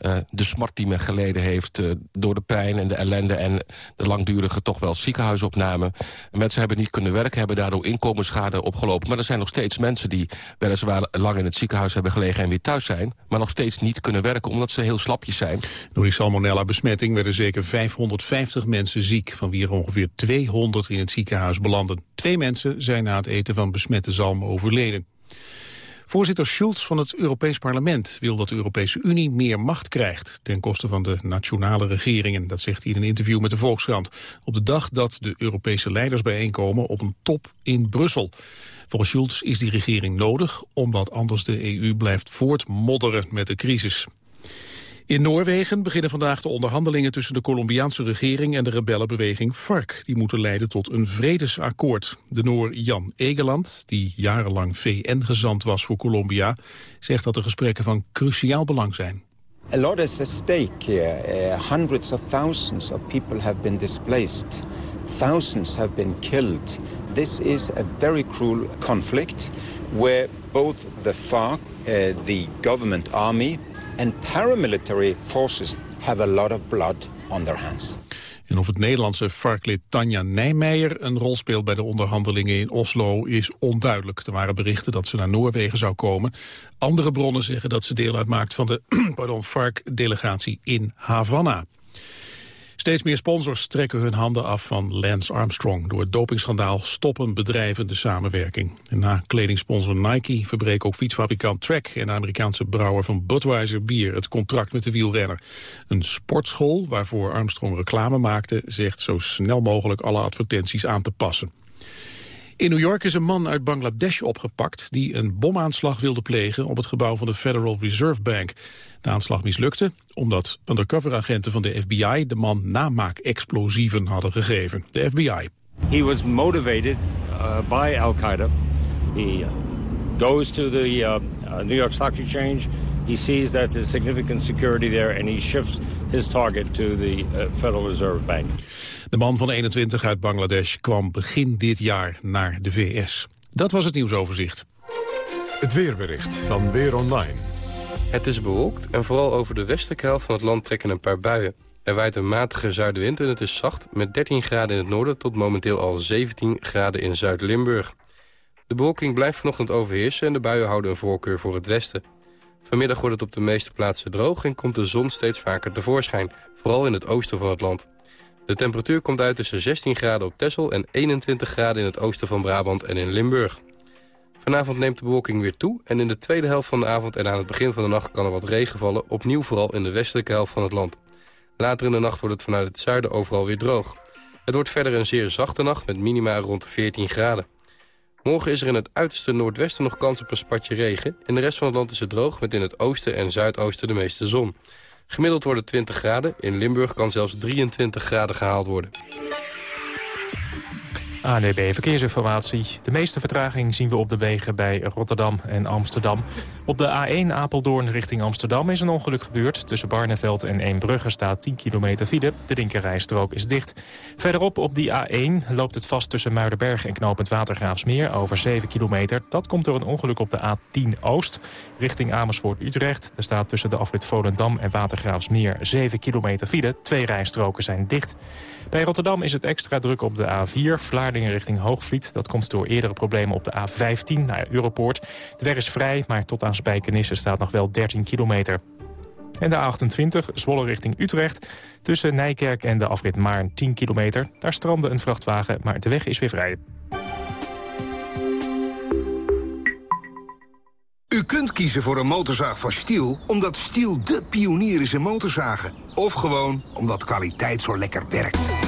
uh, de smart die men geleden heeft... Uh, door de pijn en de ellende en de langdurige toch wel ziekenhuisopname. Mensen hebben niet kunnen werken, hebben daardoor inkomensschade opgelopen. Maar er zijn nog steeds mensen die weliswaar lang in het ziekenhuis hebben gelegen... en weer thuis zijn, maar nog steeds niet kunnen werken omdat ze heel slapjes zijn. Door die salmonella-besmetting werden zeker 550 mensen ziek... van wie er ongeveer 200 in het ziekenhuis belanden. Twee mensen zijn na het eten van besmette zalm overleden. Voorzitter Schulz van het Europees Parlement wil dat de Europese Unie meer macht krijgt ten koste van de nationale regeringen. Dat zegt hij in een interview met de Volkskrant. Op de dag dat de Europese leiders bijeenkomen op een top in Brussel. Volgens Schulz is die regering nodig omdat anders de EU blijft voortmodderen met de crisis. In Noorwegen beginnen vandaag de onderhandelingen tussen de Colombiaanse regering en de rebellenbeweging FARC. Die moeten leiden tot een vredesakkoord. De Noor Jan Egeland, die jarenlang VN-gezant was voor Colombia, zegt dat de gesprekken van cruciaal belang zijn. A lot is at stake here. Uh, hundreds of thousands of people have been displaced. Thousands have been killed. This is a very cruel conflict where both the FARC, uh, the government army and paramilitary forces have a lot of blood on their hands. En of het Nederlandse varklid Tanja Nijmeijer een rol speelt bij de onderhandelingen in Oslo is onduidelijk. Er waren berichten dat ze naar Noorwegen zou komen. Andere bronnen zeggen dat ze deel uitmaakt van de pardon, delegatie in Havana. Steeds meer sponsors trekken hun handen af van Lance Armstrong. Door het dopingschandaal stoppen bedrijven de samenwerking. En na kledingsponsor Nike verbreken ook fietsfabrikant Trek... en de Amerikaanse brouwer van Budweiser bier het contract met de wielrenner. Een sportschool waarvoor Armstrong reclame maakte... zegt zo snel mogelijk alle advertenties aan te passen. In New York is een man uit Bangladesh opgepakt... die een bomaanslag wilde plegen op het gebouw van de Federal Reserve Bank. De aanslag mislukte omdat undercoveragenten van de FBI... de man namaak-explosieven hadden gegeven. De FBI. He was motivated uh, by Al-Qaeda. He uh, goes to the uh, uh, New York Stock Exchange. He sees that there's significant security there... and he shifts his target to the Federal Reserve Bank. De man van 21 uit Bangladesh kwam begin dit jaar naar de VS. Dat was het nieuwsoverzicht. Het weerbericht van Weer Online. Het is bewolkt en vooral over de westelijke helft van het land trekken een paar buien. Er waait een matige zuidwind en het is zacht met 13 graden in het noorden... tot momenteel al 17 graden in Zuid-Limburg. De bewolking blijft vanochtend overheersen en de buien houden een voorkeur voor het westen. Vanmiddag wordt het op de meeste plaatsen droog en komt de zon steeds vaker tevoorschijn. Vooral in het oosten van het land. De temperatuur komt uit tussen 16 graden op Texel en 21 graden in het oosten van Brabant en in Limburg. Vanavond neemt de bewolking weer toe en in de tweede helft van de avond en aan het begin van de nacht kan er wat regen vallen, opnieuw vooral in de westelijke helft van het land. Later in de nacht wordt het vanuit het zuiden overal weer droog. Het wordt verder een zeer zachte nacht met minima rond 14 graden. Morgen is er in het uiterste noordwesten nog kans op een spatje regen. In de rest van het land is het droog met in het oosten en zuidoosten de meeste zon. Gemiddeld worden 20 graden. In Limburg kan zelfs 23 graden gehaald worden. ANDB Verkeersinformatie. De meeste vertraging zien we op de wegen bij Rotterdam en Amsterdam. Op de A1 Apeldoorn richting Amsterdam is een ongeluk gebeurd. Tussen Barneveld en Eembrugge staat 10 kilometer file. De linkerrijstrook is dicht. Verderop op die A1 loopt het vast tussen Muidenberg en Knopend Watergraafsmeer over 7 kilometer. Dat komt door een ongeluk op de A10 Oost richting Amersfoort-Utrecht. Er staat tussen de afrit Volendam en Watergraafsmeer 7 kilometer file. Twee rijstroken zijn dicht. Bij Rotterdam is het extra druk op de A4, Vlaardingen richting Hoogvliet. Dat komt door eerdere problemen op de A15 naar Europoort. De weg is vrij, maar tot aan Spijkenisse staat nog wel 13 kilometer. En de A28, Zwolle richting Utrecht. Tussen Nijkerk en de afrit Maarn 10 kilometer. Daar strandde een vrachtwagen, maar de weg is weer vrij. U kunt kiezen voor een motorzaag van Stiel... omdat Stiel de pionier is in motorzagen. Of gewoon omdat kwaliteit zo lekker werkt.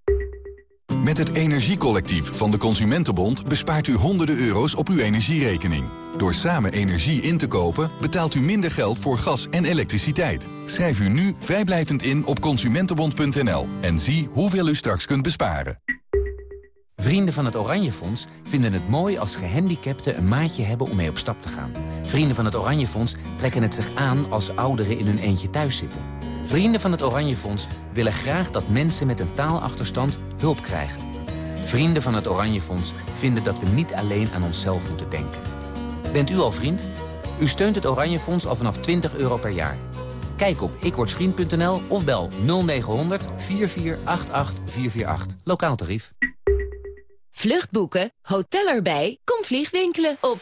Met het Energiecollectief van de Consumentenbond bespaart u honderden euro's op uw energierekening. Door samen energie in te kopen betaalt u minder geld voor gas en elektriciteit. Schrijf u nu vrijblijvend in op consumentenbond.nl en zie hoeveel u straks kunt besparen. Vrienden van het Oranje Fonds vinden het mooi als gehandicapten een maatje hebben om mee op stap te gaan. Vrienden van het Oranje Fonds trekken het zich aan als ouderen in hun eentje thuis zitten. Vrienden van het Oranje Fonds willen graag dat mensen met een taalachterstand hulp krijgen. Vrienden van het Oranje Fonds vinden dat we niet alleen aan onszelf moeten denken. Bent u al vriend? U steunt het Oranje Fonds al vanaf 20 euro per jaar. Kijk op ikwordvriend.nl of bel 0900 4488 448. Lokaal tarief. Vluchtboeken, hotel erbij, kom vliegwinkelen op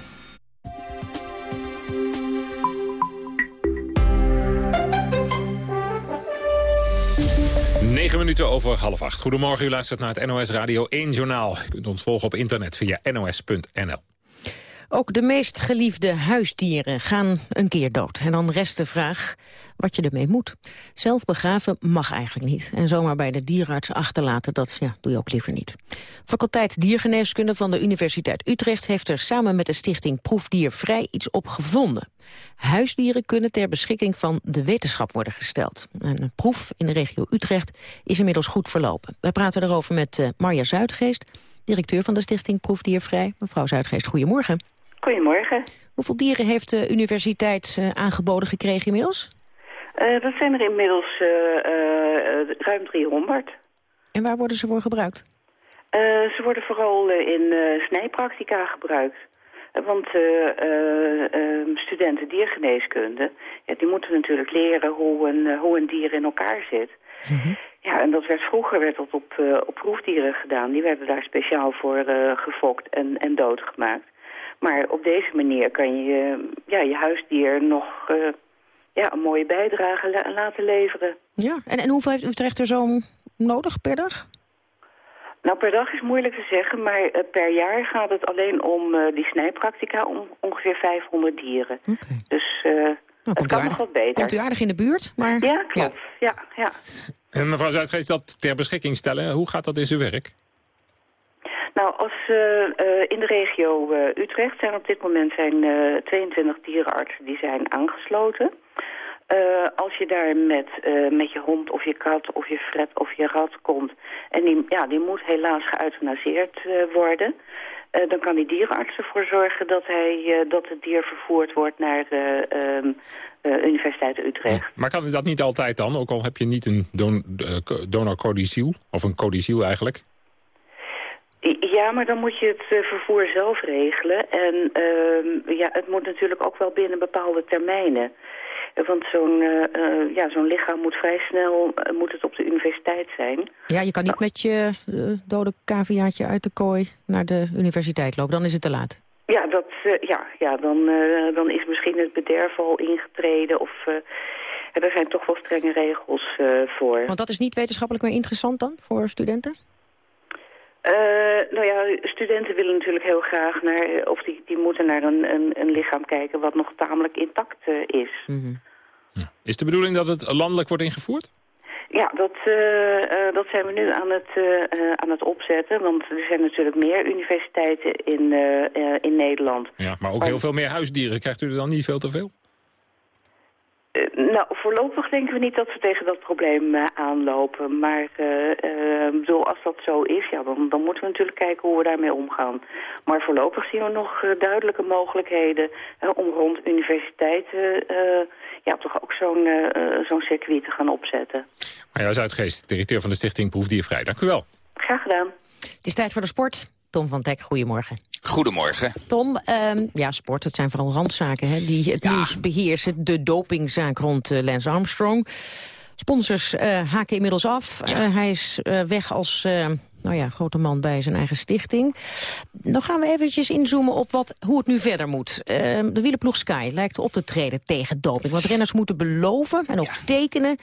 9 minuten over half acht. Goedemorgen, u luistert naar het NOS Radio 1 Journaal. U kunt ons volgen op internet via nos.nl. Ook de meest geliefde huisdieren gaan een keer dood. En dan rest de vraag wat je ermee moet. Zelf begraven mag eigenlijk niet. En zomaar bij de dierenarts achterlaten, dat ja, doe je ook liever niet. Faculteit Diergeneeskunde van de Universiteit Utrecht... heeft er samen met de stichting Proefdier Vrij iets op gevonden. Huisdieren kunnen ter beschikking van de wetenschap worden gesteld. een proef in de regio Utrecht is inmiddels goed verlopen. Wij praten erover met uh, Marja Zuidgeest, directeur van de stichting Proefdier Vrij. Mevrouw Zuidgeest, goedemorgen. Goedemorgen. Hoeveel dieren heeft de universiteit uh, aangeboden gekregen inmiddels? Uh, dat zijn er inmiddels ruim 300. En waar worden ze voor gebruikt? ze worden vooral in snijpractica gebruikt. Want uh, studenten diergeneeskunde, ja, die moeten natuurlijk leren hoe een, hoe een dier in elkaar zit. Mhm. Ja, en dat werd vroeger werd dat op, op proefdieren gedaan. Die werden daar speciaal voor gefokt en, en doodgemaakt. Maar op deze manier kan je ja, je huisdier nog ja, een mooie bijdrage laten leveren. Ja, en, en hoeveel heeft Utrecht er zo nodig per dag? Nou, per dag is moeilijk te zeggen, maar uh, per jaar gaat het alleen om uh, die snijpractica om ongeveer 500 dieren. Okay. Dus uh, nou, het kan nog wat beter. Komt u aardig in de buurt, maar... Ja, klopt. Ja. Ja, ja. En mevrouw Zuidgeest, dat ter beschikking stellen, hoe gaat dat in zijn werk? Nou, als, in de regio Utrecht zijn op dit moment zijn, 22 dierenartsen die zijn aangesloten. Uh, als je daar met, uh, met je hond of je kat of je fret of je rat komt... en die, ja, die moet helaas geëuthanaseerd uh, worden... dan kan die dierenarts ervoor zorgen dat, hij, dat het dier vervoerd wordt naar de um, Universiteit Utrecht. Ja, maar kan dat niet altijd dan? Ook al heb je niet een don donor of een codiciel eigenlijk? Ja, maar dan moet je het vervoer zelf regelen. En uh, ja, het moet natuurlijk ook wel binnen bepaalde termijnen. Want zo'n uh, ja, zo'n lichaam moet vrij snel uh, moet het op de universiteit zijn. Ja, je kan niet met je dode caviaatje uit de kooi naar de universiteit lopen. Dan is het te laat. Ja, dat, ja, ja dan, dan is misschien het bederf al ingetreden. Of er zijn toch wel strenge regels voor. Want dat is niet wetenschappelijk meer interessant dan voor studenten? Uh, nou ja, studenten willen natuurlijk heel graag naar, of die, die moeten naar een, een, een lichaam kijken wat nog tamelijk intact uh, is. Mm -hmm. ja. Is de bedoeling dat het landelijk wordt ingevoerd? Ja, dat, uh, dat zijn we nu aan het, aan het opzetten. Want er zijn natuurlijk meer universiteiten in, in Nederland. Ja, maar ook heel veel meer huisdieren. Krijgt u er dan niet veel te veel? Uh, nou, voorlopig denken we niet dat we tegen dat probleem uh, aanlopen. Maar uh, bedoel, als dat zo is, ja, dan, dan moeten we natuurlijk kijken hoe we daarmee omgaan. Maar voorlopig zien we nog duidelijke mogelijkheden om rond universiteiten ja, toch ook zo'n zo'n circuit te gaan opzetten. Marja Zuidgeest, directeur van de stichting Proefdiervrij. Dank u wel. Graag gedaan. Het is tijd voor de sport. Tom van Dek, goedemorgen. Goedemorgen. Tom, um, ja, sport, het zijn vooral randzaken hè, die het ja. nieuws beheersen. De dopingzaak rond uh, Lance Armstrong. Sponsors uh, haken inmiddels af. Ja. Uh, hij is weg als nou ja, grote man bij zijn eigen stichting. Dan gaan we eventjes inzoomen op wat, hoe het nu verder moet. Ehm, de wielerploeg Sky lijkt op te treden tegen doping. Want renners moeten beloven en ook ja. tekenen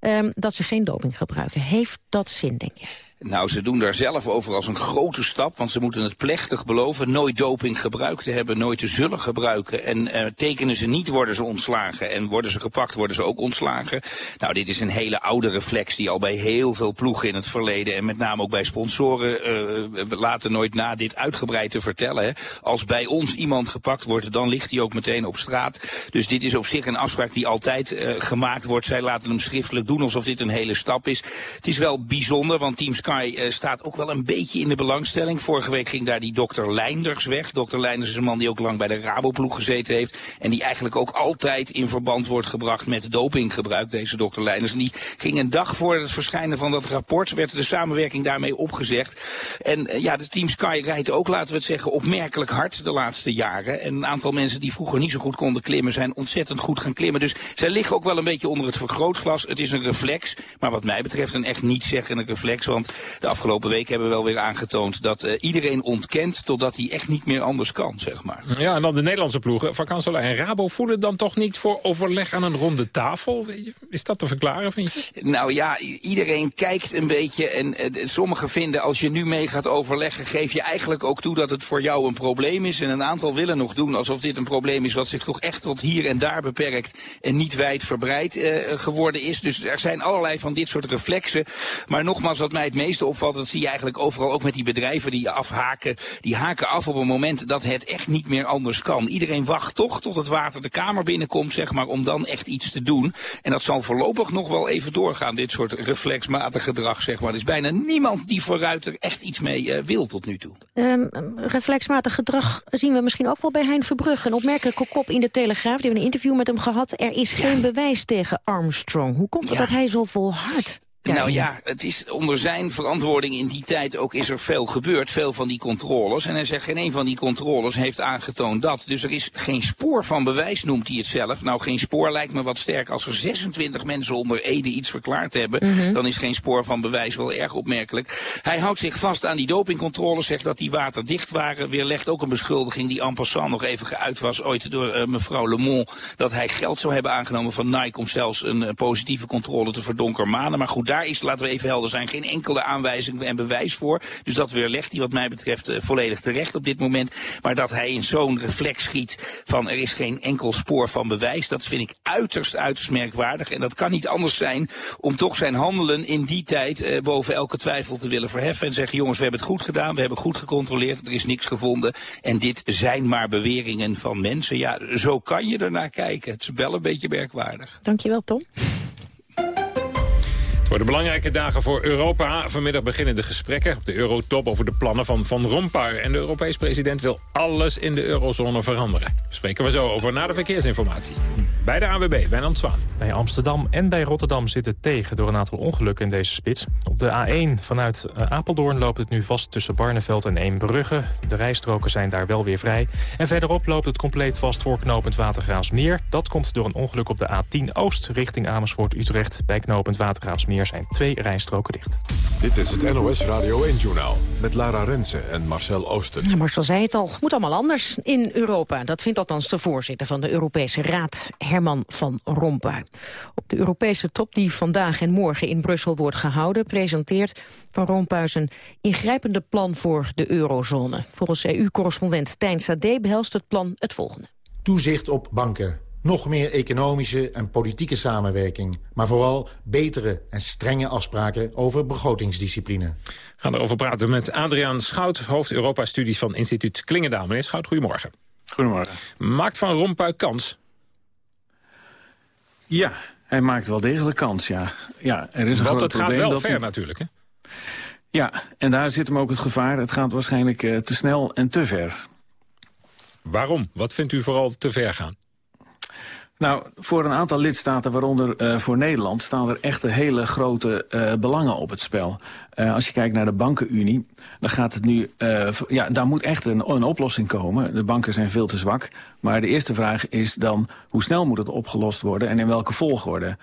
um, dat ze geen doping gebruiken. Heeft dat zin, denk je? Nou, ze doen daar zelf over als een grote stap, want ze moeten het plechtig beloven nooit doping gebruikt te hebben, nooit te zullen gebruiken. En uh, tekenen ze niet, worden ze ontslagen. En worden ze gepakt, worden ze ook ontslagen. Nou, dit is een hele oude reflex die al bij heel veel ploegen in het verleden en met name ook bij sponsoren, uh, we laten nooit na dit uitgebreid te vertellen. Als bij ons iemand gepakt wordt, dan ligt hij ook meteen op straat. Dus dit is op zich een afspraak die altijd uh, gemaakt wordt. Zij laten hem schriftelijk doen alsof dit een hele stap is. Het is wel bijzonder, want teams Sky uh, staat ook wel een beetje in de belangstelling. Vorige week ging daar die dokter Leinders weg. Dokter Leinders is een man die ook lang bij de Raboploeg gezeten heeft. En die eigenlijk ook altijd in verband wordt gebracht met dopinggebruik, deze dokter Leinders. En die ging een dag voor het verschijnen van dat rapport, werd de samenwerking daarmee opgezegd. En uh, ja, de Team Sky rijdt ook, laten we het zeggen, opmerkelijk hard de laatste jaren. En een aantal mensen die vroeger niet zo goed konden klimmen, zijn ontzettend goed gaan klimmen. Dus zij liggen ook wel een beetje onder het vergrootglas. Het is een reflex, maar wat mij betreft een echt niet zeggende reflex. Want de afgelopen week hebben we wel weer aangetoond dat uh, iedereen ontkent totdat hij echt niet meer anders kan, zeg maar. Ja, en dan de Nederlandse ploegen, Van Kansela en Rabo voelen dan toch niet voor overleg aan een ronde tafel? Is dat te verklaren, vind je? Nou ja, iedereen kijkt een beetje en uh, sommigen vinden als je nu mee gaat overleggen, geef je eigenlijk ook toe dat het voor jou een probleem is. En een aantal willen nog doen alsof dit een probleem is wat zich toch echt tot hier en daar beperkt en niet wijdverbreid uh, geworden is. Dus er zijn allerlei van dit soort reflexen. Maar nogmaals, wat mij het meeste opvalt, dat zie je eigenlijk overal ook met die bedrijven die afhaken. Die haken af op een moment dat het echt niet meer anders kan. Iedereen wacht toch tot het water de kamer binnenkomt, zeg maar, om dan echt iets te doen. En dat zal voorlopig nog wel even doorgaan, dit soort reflexmatig gedrag, zeg maar. Er is bijna niemand die vooruit er echt iets mee uh, wil tot nu toe. Um, reflexmatig gedrag zien we misschien ook wel bij Hein Verbrugge. Een opmerkelijke kop in de Telegraaf. Die hebben een interview met hem gehad. Er is geen ja. bewijs tegen Armstrong. Hoe komt het ja. dat hij zo volhardt? Ja, nou ja, het is onder zijn verantwoording in die tijd ook is er veel gebeurd. Veel van die controles. En hij zegt geen een van die controles heeft aangetoond dat. Dus er is geen spoor van bewijs, noemt hij het zelf. Nou, geen spoor lijkt me wat sterk. Als er 26 mensen onder Ede iets verklaard hebben... Mm -hmm. dan is geen spoor van bewijs wel erg opmerkelijk. Hij houdt zich vast aan die dopingcontroles. Zegt dat die waterdicht waren. Weer legt ook een beschuldiging die en passant nog even geuit was... ooit door uh, mevrouw Le Mans. Dat hij geld zou hebben aangenomen van Nike... om zelfs een uh, positieve controle te verdonkermanen. Maar goed, daar is, laten we even helder zijn, geen enkele aanwijzing en bewijs voor. Dus dat weerlegt hij wat mij betreft uh, volledig terecht op dit moment. Maar dat hij in zo'n reflex schiet van er is geen enkel spoor van bewijs, dat vind ik uiterst, uiterst merkwaardig. En dat kan niet anders zijn om toch zijn handelen in die tijd uh, boven elke twijfel te willen verheffen. En zeggen jongens, we hebben het goed gedaan, we hebben goed gecontroleerd, er is niks gevonden. En dit zijn maar beweringen van mensen. Ja, zo kan je ernaar kijken. Het is wel een beetje merkwaardig. Dankjewel, Tom. Het worden belangrijke dagen voor Europa. Vanmiddag beginnen de gesprekken op de Eurotop over de plannen van Van Rompuy. En de Europees president wil alles in de eurozone veranderen. Spreken we zo over na de verkeersinformatie. Bij de AWB, Wijnand Zwaan. Bij Amsterdam en bij Rotterdam zit het tegen door een aantal ongelukken in deze spits. Op de A1 vanuit Apeldoorn loopt het nu vast tussen Barneveld en Eembrugge. De rijstroken zijn daar wel weer vrij. En verderop loopt het compleet vast voor knooppunt Watergraafsmeer. Dat komt door een ongeluk op de A10 Oost richting Amersfoort-Utrecht. Bij knooppunt Watergraafsmeer zijn twee rijstroken dicht. Dit is het NOS Radio 1-journaal met Lara Rensen en Marcel Ooster. Ja, Marcel zei het al, moet allemaal anders in Europa. Dat vindt althans de voorzitter van de Europese Raad, Herman van Rompuy. Op de Europese top die vandaag en morgen in Brussel wordt gehouden... presenteert Van Rompuy zijn ingrijpende plan voor de eurozone. Volgens EU-correspondent Tijn Sade behelst het plan het volgende. Toezicht op banken nog meer economische en politieke samenwerking... maar vooral betere en strenge afspraken over begrotingsdiscipline. We gaan erover praten met Adriaan Schout... hoofd Europa-studies van instituut Klingendaal. Meneer Schout, goedemorgen. Goedemorgen. Maakt Van Rompuy kans? Ja, hij maakt wel degelijk kans, ja. ja er is een Want het gaat wel ver natuurlijk, hè? Ja, en daar zit hem ook het gevaar. Het gaat waarschijnlijk uh, te snel en te ver. Waarom? Wat vindt u vooral te ver gaan? Nou, voor een aantal lidstaten, waaronder uh, voor Nederland... staan er echt hele grote uh, belangen op het spel. Uh, als je kijkt naar de bankenunie, dan gaat het nu... ja, daar moet echt een, een oplossing komen. De banken zijn veel te zwak. Maar de eerste vraag is dan, hoe snel moet het opgelost worden... en in welke volgorde?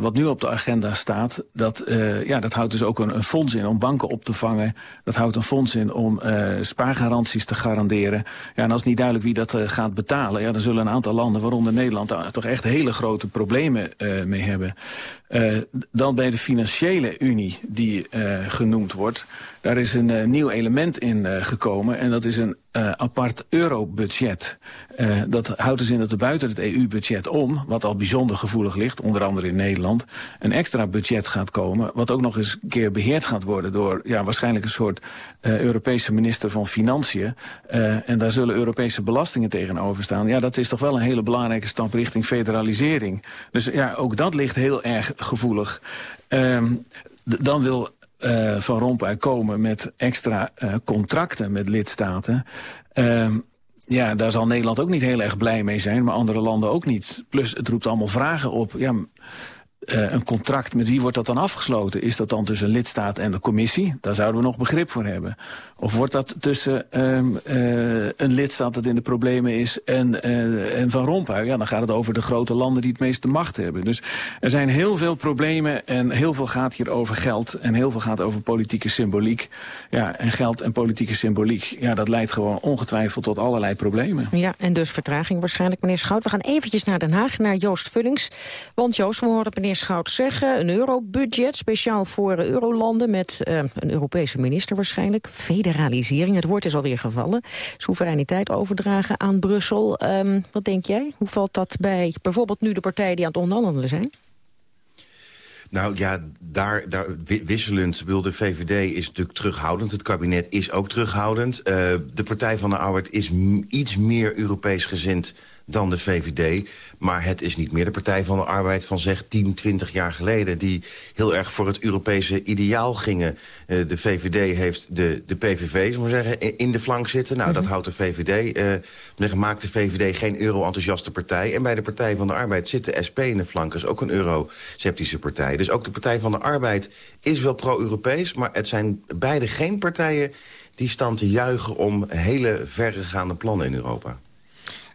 wat nu op de agenda staat, dat, ja, dat houdt dus ook een, een, fonds in... om banken op te vangen. Dat houdt een fonds in om spaargaranties te garanderen. Ja, en als niet duidelijk wie dat gaat betalen... Ja, dan zullen een aantal landen, waaronder Nederland toch echt hele grote problemen mee hebben. Dan bij de financiële unie die genoemd wordt. Daar is een uh, nieuw element in gekomen en dat is een apart eurobudget. dat houdt dus in dat er buiten het EU-budget om, wat al bijzonder gevoelig ligt, onder andere in Nederland, een extra budget gaat komen, wat ook nog eens een keer beheerd gaat worden door ja, waarschijnlijk een soort Europese minister van Financiën. en daar zullen Europese belastingen tegenover staan. Ja, dat is toch wel een hele belangrijke stap richting federalisering. Dus ja, ook dat ligt heel erg gevoelig. Um, dan wil uh, Van Rompuy komen met extra uh, contracten met lidstaten. Um, ja, daar zal Nederland ook niet heel erg blij mee zijn, maar andere landen ook niet. Plus, het roept allemaal vragen op. Ja, uh, een contract, met wie wordt dat dan afgesloten? Is dat dan tussen lidstaat en de commissie? Daar zouden we nog begrip voor hebben. Of wordt dat tussen um, uh, een lidstaat dat in de problemen is en, uh, en Van Rompuy? Ja, dan gaat het over de grote landen die het meeste macht hebben. Dus er zijn heel veel problemen en heel veel gaat hier over geld. En heel veel gaat over politieke symboliek. Ja, en geld en politieke symboliek, ja, dat leidt gewoon ongetwijfeld tot allerlei problemen. Ja, en dus vertraging waarschijnlijk, meneer Schout. We gaan eventjes naar Den Haag, naar Joost Vullings. Want Joost, we horen meneer Schout zeggen... een eurobudget, speciaal voor eurolanden... met uh, een Europese minister waarschijnlijk. Federalisering, het woord is alweer gevallen. Soevereiniteit overdragen aan Brussel. Um, wat denk jij? Hoe valt dat bij bijvoorbeeld nu de partijen die aan het onderhandelen zijn? Nou ja, daar, daar wisselend. Wil de VVD is natuurlijk terughoudend. Het kabinet is ook terughoudend. Uh, de Partij van de Arbeid is iets meer Europees gezind dan de VVD. Maar het is niet meer de Partij van de Arbeid van zeg 10, 20 jaar geleden... die heel erg voor het Europese ideaal gingen. Uh, de VVD heeft de, de PVV maar zeggen, in de flank zitten. Nou, mm -hmm. dat houdt de VVD. Uh, maakt de VVD geen euro-enthousiaste partij. En bij de Partij van de Arbeid zit de SP in de flank. Dat is ook een euro-sceptische partij. Dus ook de Partij van de Arbeid is wel pro-Europees... maar het zijn beide geen partijen die staan te juichen... om hele verregaande plannen in Europa.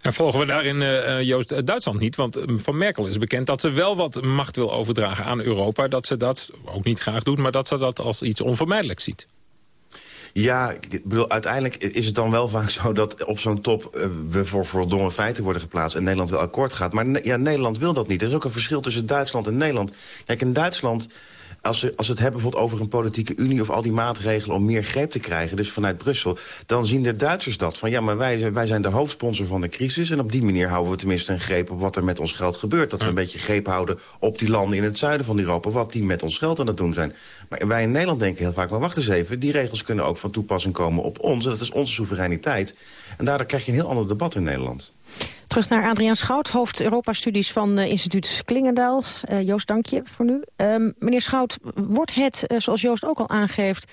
En volgen we daarin, uh, Joost, Duitsland niet? Want van Merkel is bekend dat ze wel wat macht wil overdragen aan Europa. Dat ze dat ook niet graag doet, maar dat ze dat als iets onvermijdelijks ziet. Ja, ik bedoel, uiteindelijk is het dan wel vaak zo dat op zo'n top we voor voldongen feiten worden geplaatst en Nederland wel akkoord gaat. Maar ja, Nederland wil dat niet. Er is ook een verschil tussen Duitsland en Nederland. Kijk, in Duitsland als we, als we het hebben bijvoorbeeld over een politieke unie... of al die maatregelen om meer greep te krijgen, dus vanuit Brussel... dan zien de Duitsers dat. Van ja, maar wij, wij zijn de hoofdsponsor van de crisis... en op die manier houden we tenminste een greep op wat er met ons geld gebeurt. Dat we een beetje greep houden op die landen in het zuiden van Europa... wat die met ons geld aan het doen zijn. Maar wij in Nederland denken heel vaak, maar wacht eens even... die regels kunnen ook van toepassing komen op ons. En dat is onze soevereiniteit. En daardoor krijg je een heel ander debat in Nederland. Terug naar Adriaan Schout, hoofd Europa-studies van uh, instituut Klingendaal. Uh, Joost, dank je voor nu. Um, meneer Schout, wordt het, uh, zoals Joost ook al aangeeft...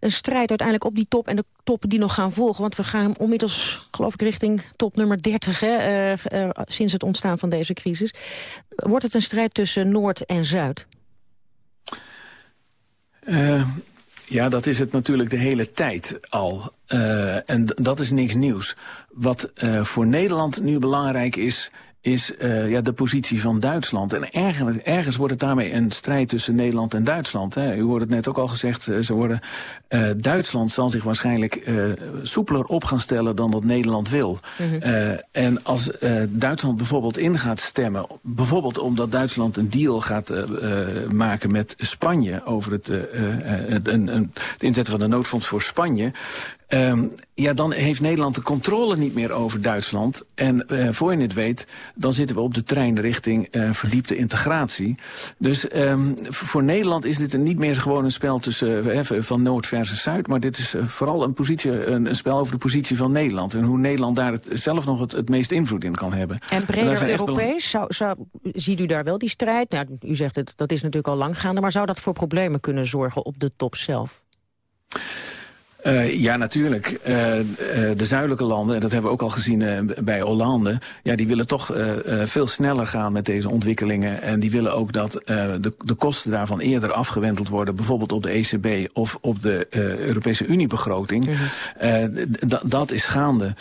een strijd uiteindelijk op die top en de toppen die nog gaan volgen? Want we gaan onmiddels, geloof ik, richting top nummer 30... Hè, sinds het ontstaan van deze crisis. Wordt het een strijd tussen Noord en Zuid? Ja, dat is het natuurlijk de hele tijd al. Uh, en dat is niks nieuws. Wat uh, voor Nederland nu belangrijk is is uh, ja, de positie van Duitsland. En ergens, ergens wordt het daarmee een strijd tussen Nederland en Duitsland. Hè. U hoort het net ook al gezegd, ze worden, uh, Duitsland zal zich waarschijnlijk uh, soepeler op gaan stellen dan dat Nederland wil. Mm -hmm. en als Duitsland bijvoorbeeld in gaat stemmen, bijvoorbeeld omdat Duitsland een deal gaat maken met Spanje over het, het, een, een, het inzetten van een noodfonds voor Spanje, Um, ja, dan heeft Nederland de controle niet meer over Duitsland. En uh, voor je het weet, dan zitten we op de trein richting uh, verdiepte integratie. Dus um, voor Nederland is dit een, niet meer gewoon een spel tussen, uh, van Noord versus Zuid. Maar dit is vooral een, positie, een, een, spel over de positie van Nederland. En hoe Nederland daar het, zelf nog het, het meest invloed in kan hebben. En breder Europees, zou, zou, ziet u daar wel die strijd? Nou, u zegt het, dat is natuurlijk al lang gaande. Maar zou dat voor problemen kunnen zorgen op de top zelf? Uh, ja, natuurlijk. Uh, uh, de zuidelijke landen, en dat hebben we ook al gezien bij Hollande... ja, die willen toch veel sneller gaan met deze ontwikkelingen. En die willen ook dat de, de kosten daarvan eerder afgewendeld worden... bijvoorbeeld op de ECB of op de Europese Uniebegroting. -hmm. dat is gaande.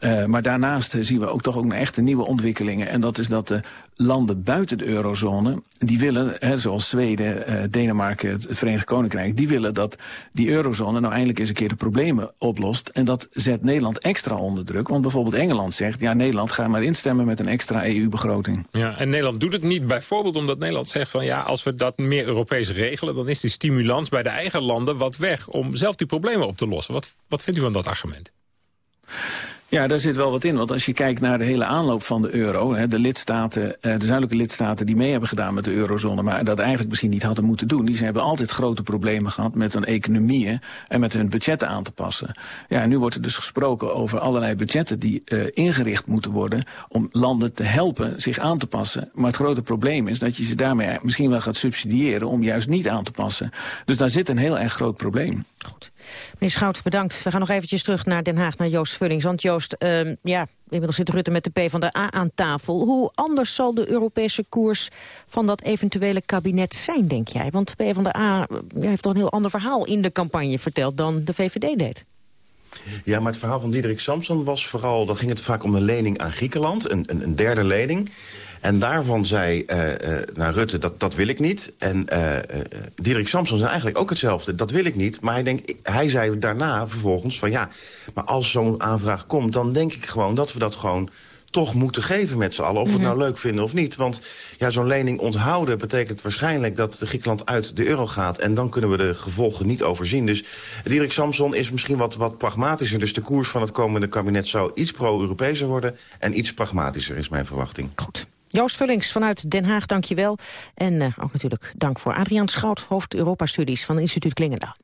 Uh, maar daarnaast zien we ook toch ook echte nieuwe ontwikkelingen. En dat is dat de landen buiten de eurozone, die willen, hè, zoals Zweden, uh, Denemarken, het, het, Verenigd Koninkrijk, die willen dat die eurozone nou eindelijk eens een keer de problemen oplost. En dat zet Nederland extra onder druk. Want bijvoorbeeld Engeland zegt, ja Nederland ga maar instemmen met een extra EU-begroting. Ja, en Nederland doet het niet bijvoorbeeld omdat Nederland zegt van ja, als we dat meer Europees regelen, dan is die stimulans bij de eigen landen wat weg om zelf die problemen op te lossen. Wat, wat vindt u van dat argument? Ja, daar zit wel wat in. Want als je kijkt naar de hele aanloop van de euro... Hè, de lidstaten, eh, de zuidelijke lidstaten die mee hebben gedaan met de eurozone... maar dat eigenlijk misschien niet hadden moeten doen... die hebben altijd grote problemen gehad met hun economieën... en met hun budgetten aan te passen. Ja, nu wordt er dus gesproken over allerlei budgetten... die uh, ingericht moeten worden om landen te helpen zich aan te passen. Maar het grote probleem is dat je ze daarmee misschien wel gaat subsidiëren... om juist niet aan te passen. Dus daar zit een heel erg groot probleem. Meneer Schout, bedankt. We gaan nog eventjes terug naar Den Haag, naar Joost Vullings. Want Joost, uh, ja, inmiddels zit Rutte met de P van de A aan tafel. Hoe anders zal de Europese koers van dat eventuele kabinet zijn, denk jij? Want de P van de A heeft toch een heel ander verhaal in de campagne verteld dan de VVD deed. Ja, maar het verhaal van Diederik Samson was vooral... dan ging het vaak om een lening aan Griekenland, een, een, een derde lening. En daarvan zei uh, uh, nou, Rutte, dat, dat wil ik niet. En uh, Diederik Samson zei eigenlijk ook hetzelfde. Dat wil ik niet. Maar hij, denk, hij zei daarna vervolgens van ja... maar als zo'n aanvraag komt, dan denk ik gewoon dat we dat gewoon toch moeten geven met z'n allen. Of we het nou leuk vinden of niet. Want ja, zo'n lening onthouden betekent waarschijnlijk dat de Griekenland uit de euro gaat. En dan kunnen we de gevolgen niet overzien. Dus Dirk Samson is misschien wat, wat pragmatischer. Dus de koers van het komende kabinet zou iets pro-Europeeser worden. En iets pragmatischer is mijn verwachting. Goed. Joost Vullings vanuit Den Haag, dank je wel. En uh, ook natuurlijk dank voor Adriaan Schout, hoofd Europa-studies van Instituut Klingendaal.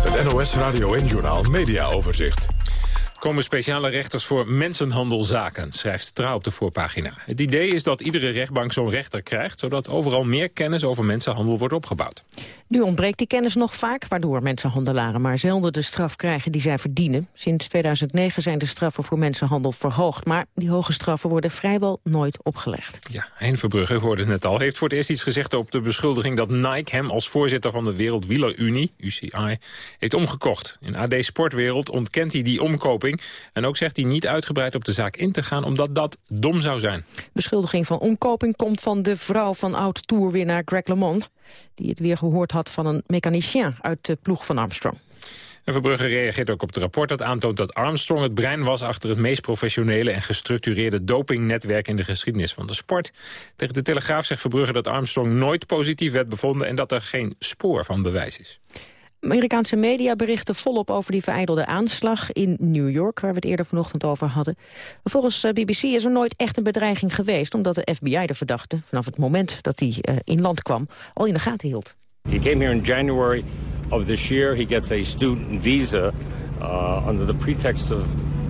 Het NOS Radio en Journaal Media Overzicht komen speciale rechters voor mensenhandelzaken, schrijft Trouw op de voorpagina. Het idee is dat iedere rechtbank zo'n rechter krijgt... zodat overal meer kennis over mensenhandel wordt opgebouwd. Nu ontbreekt die kennis nog vaak, waardoor mensenhandelaren maar zelden de straf krijgen die zij verdienen. Sinds 2009 zijn de straffen voor mensenhandel verhoogd, maar die hoge straffen worden vrijwel nooit opgelegd. Ja, Hein Verbrugge, hoorde het net al, heeft voor het eerst iets gezegd op de beschuldiging dat Nike hem als voorzitter van de Wereldwielerunie, UCI, heeft omgekocht. In AD Sportwereld ontkent hij die omkoping en ook zegt hij niet uitgebreid op de zaak in te gaan, omdat dat dom zou zijn. Beschuldiging van omkoping komt van de vrouw van oud-tourwinnaar Greg LeMond die het weer gehoord had van een mechanicien uit de ploeg van Armstrong. En Verbrugge reageert ook op het rapport dat aantoont dat Armstrong het brein was achter het meest professionele en gestructureerde dopingnetwerk in de geschiedenis van de sport. Tegen de Telegraaf zegt Verbrugge dat Armstrong nooit positief werd bevonden en dat er geen spoor van bewijs is. Amerikaanse media berichten volop over die vereidelde aanslag in New York, waar we het eerder vanochtend over hadden. Volgens eh, BBC is er nooit echt een bedreiging geweest, omdat de FBI de verdachte, vanaf het moment dat hij uh, in land kwam, al in de gaten hield. He came here in January of this year. He gets a student visa uh, under the pretext of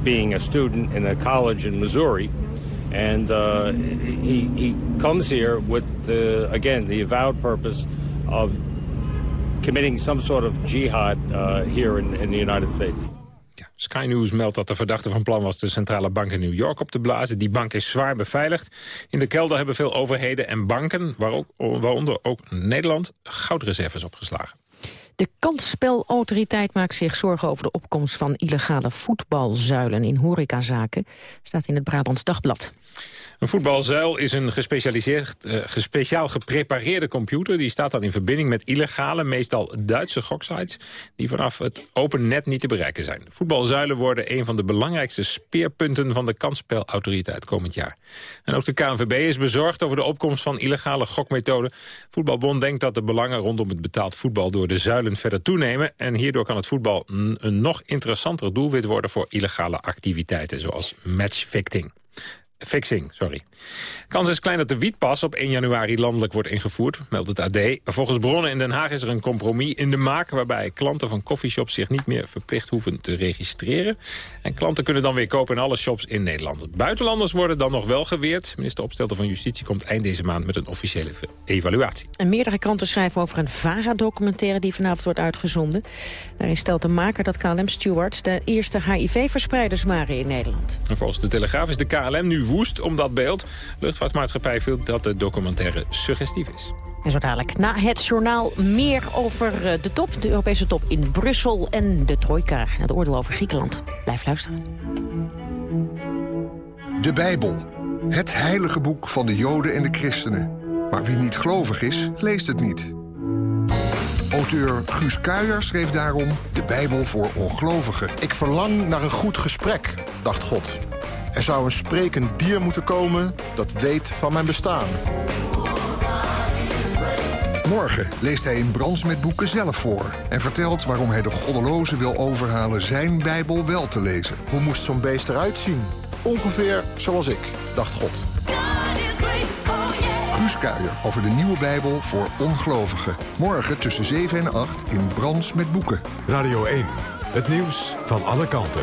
being a student in a college in Missouri. And uh, he, he comes here with, the, again, the avowed purpose of committing some sort of jihad uh, here in, in the United States. Sky News meldt dat de verdachte van plan was de centrale bank in New York op te blazen. Die bank is zwaar beveiligd. In de kelder hebben veel overheden en banken, waaronder ook Nederland, goudreserves opgeslagen. De kansspelautoriteit maakt zich zorgen over de opkomst van illegale voetbalzuilen in horecazaken, staat in het Brabants Dagblad. Een voetbalzuil is een gespecialiseerd, uh, gespeciaal geprepareerde computer. Die staat dan in verbinding met illegale, meestal Duitse goksites... die vanaf het open net niet te bereiken zijn. Voetbalzuilen worden een van de belangrijkste speerpunten... van de kansspelautoriteit komend jaar. En ook de KNVB is bezorgd over de opkomst van illegale gokmethoden. Voetbalbond denkt dat de belangen rondom het betaald voetbal... door de zuilen verder toenemen. En hierdoor kan het voetbal een nog interessanter doelwit worden... voor illegale activiteiten, zoals matchfixing. Fixing, sorry. Kans is klein dat de wietpas op 1 januari landelijk wordt ingevoerd, meldt het AD. Volgens bronnen in Den Haag is er een compromis in de maak... waarbij klanten van coffeeshops zich niet meer verplicht hoeven te registreren. En klanten kunnen dan weer kopen in alle shops in Nederland. Buitenlanders worden dan nog wel geweerd. Minister Opstelten van Justitie komt eind deze maand met een officiële evaluatie. En meerdere kranten schrijven over een VARA-documentaire die vanavond wordt uitgezonden. Daarin stelt de maker dat KLM Stewards de eerste HIV-verspreiders waren in Nederland. En volgens de Telegraaf is de KLM nu woest om dat beeld. Luchtvaartmaatschappij vindt dat de documentaire suggestief is. En zo dadelijk na het journaal meer over eh, de top, de Europese top in Brussel en de trojka, het oordeel over Griekenland. Blijf luisteren. De Bijbel, het heilige boek van de Joden en de christenen. Maar wie niet gelovig is, leest het niet. Auteur Guus Kuijer schreef daarom de Bijbel voor ongelovigen. Ik verlang naar een goed gesprek, dacht God. Er zou een sprekend dier moeten komen dat weet van mijn bestaan. Morgen leest hij in Brands met boeken zelf voor... en vertelt waarom hij de goddelozen wil overhalen zijn Bijbel wel te lezen. Hoe moest zo'n beest eruit zien? Ongeveer zoals ik, dacht God. Guus Kuijer over de nieuwe Bijbel voor ongelovigen. Morgen tussen 7 en 8 in Brands met boeken. Radio 1, het nieuws van alle kanten.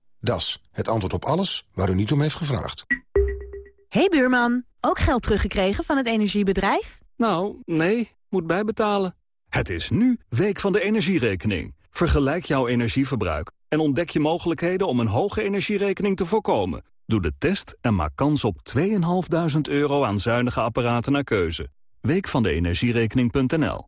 Das, het antwoord op alles waar u niet om heeft gevraagd. Hey buurman, ook geld teruggekregen van het energiebedrijf? Nou, nee, moet bijbetalen. Het is nu Week van de Energierekening. Vergelijk jouw energieverbruik en ontdek je mogelijkheden om een hoge energierekening te voorkomen. Doe de test en maak kans op 2.500 euro aan zuinige apparaten naar keuze. Week van de energierekening.nl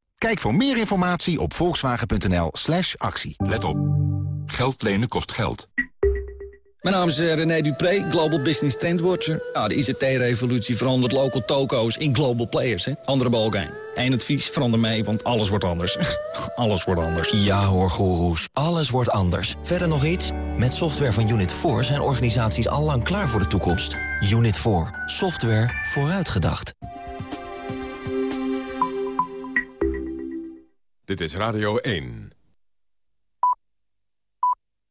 Kijk voor meer informatie op volkswagen.nl slash actie. Let op. Geld lenen kost geld. Mijn naam is eh, René Dupré, Global Business Trendwatcher. Ja, de ICT-revolutie verandert local toko's in global players. Hè? Andere balkijn. Eén advies, verander mee, want alles wordt anders. alles wordt anders. Ja hoor, goeroes. Alles wordt anders. Verder nog iets? Met software van Unit 4 zijn organisaties allang klaar voor de toekomst. Unit 4. Software vooruitgedacht. Dit is Radio 1.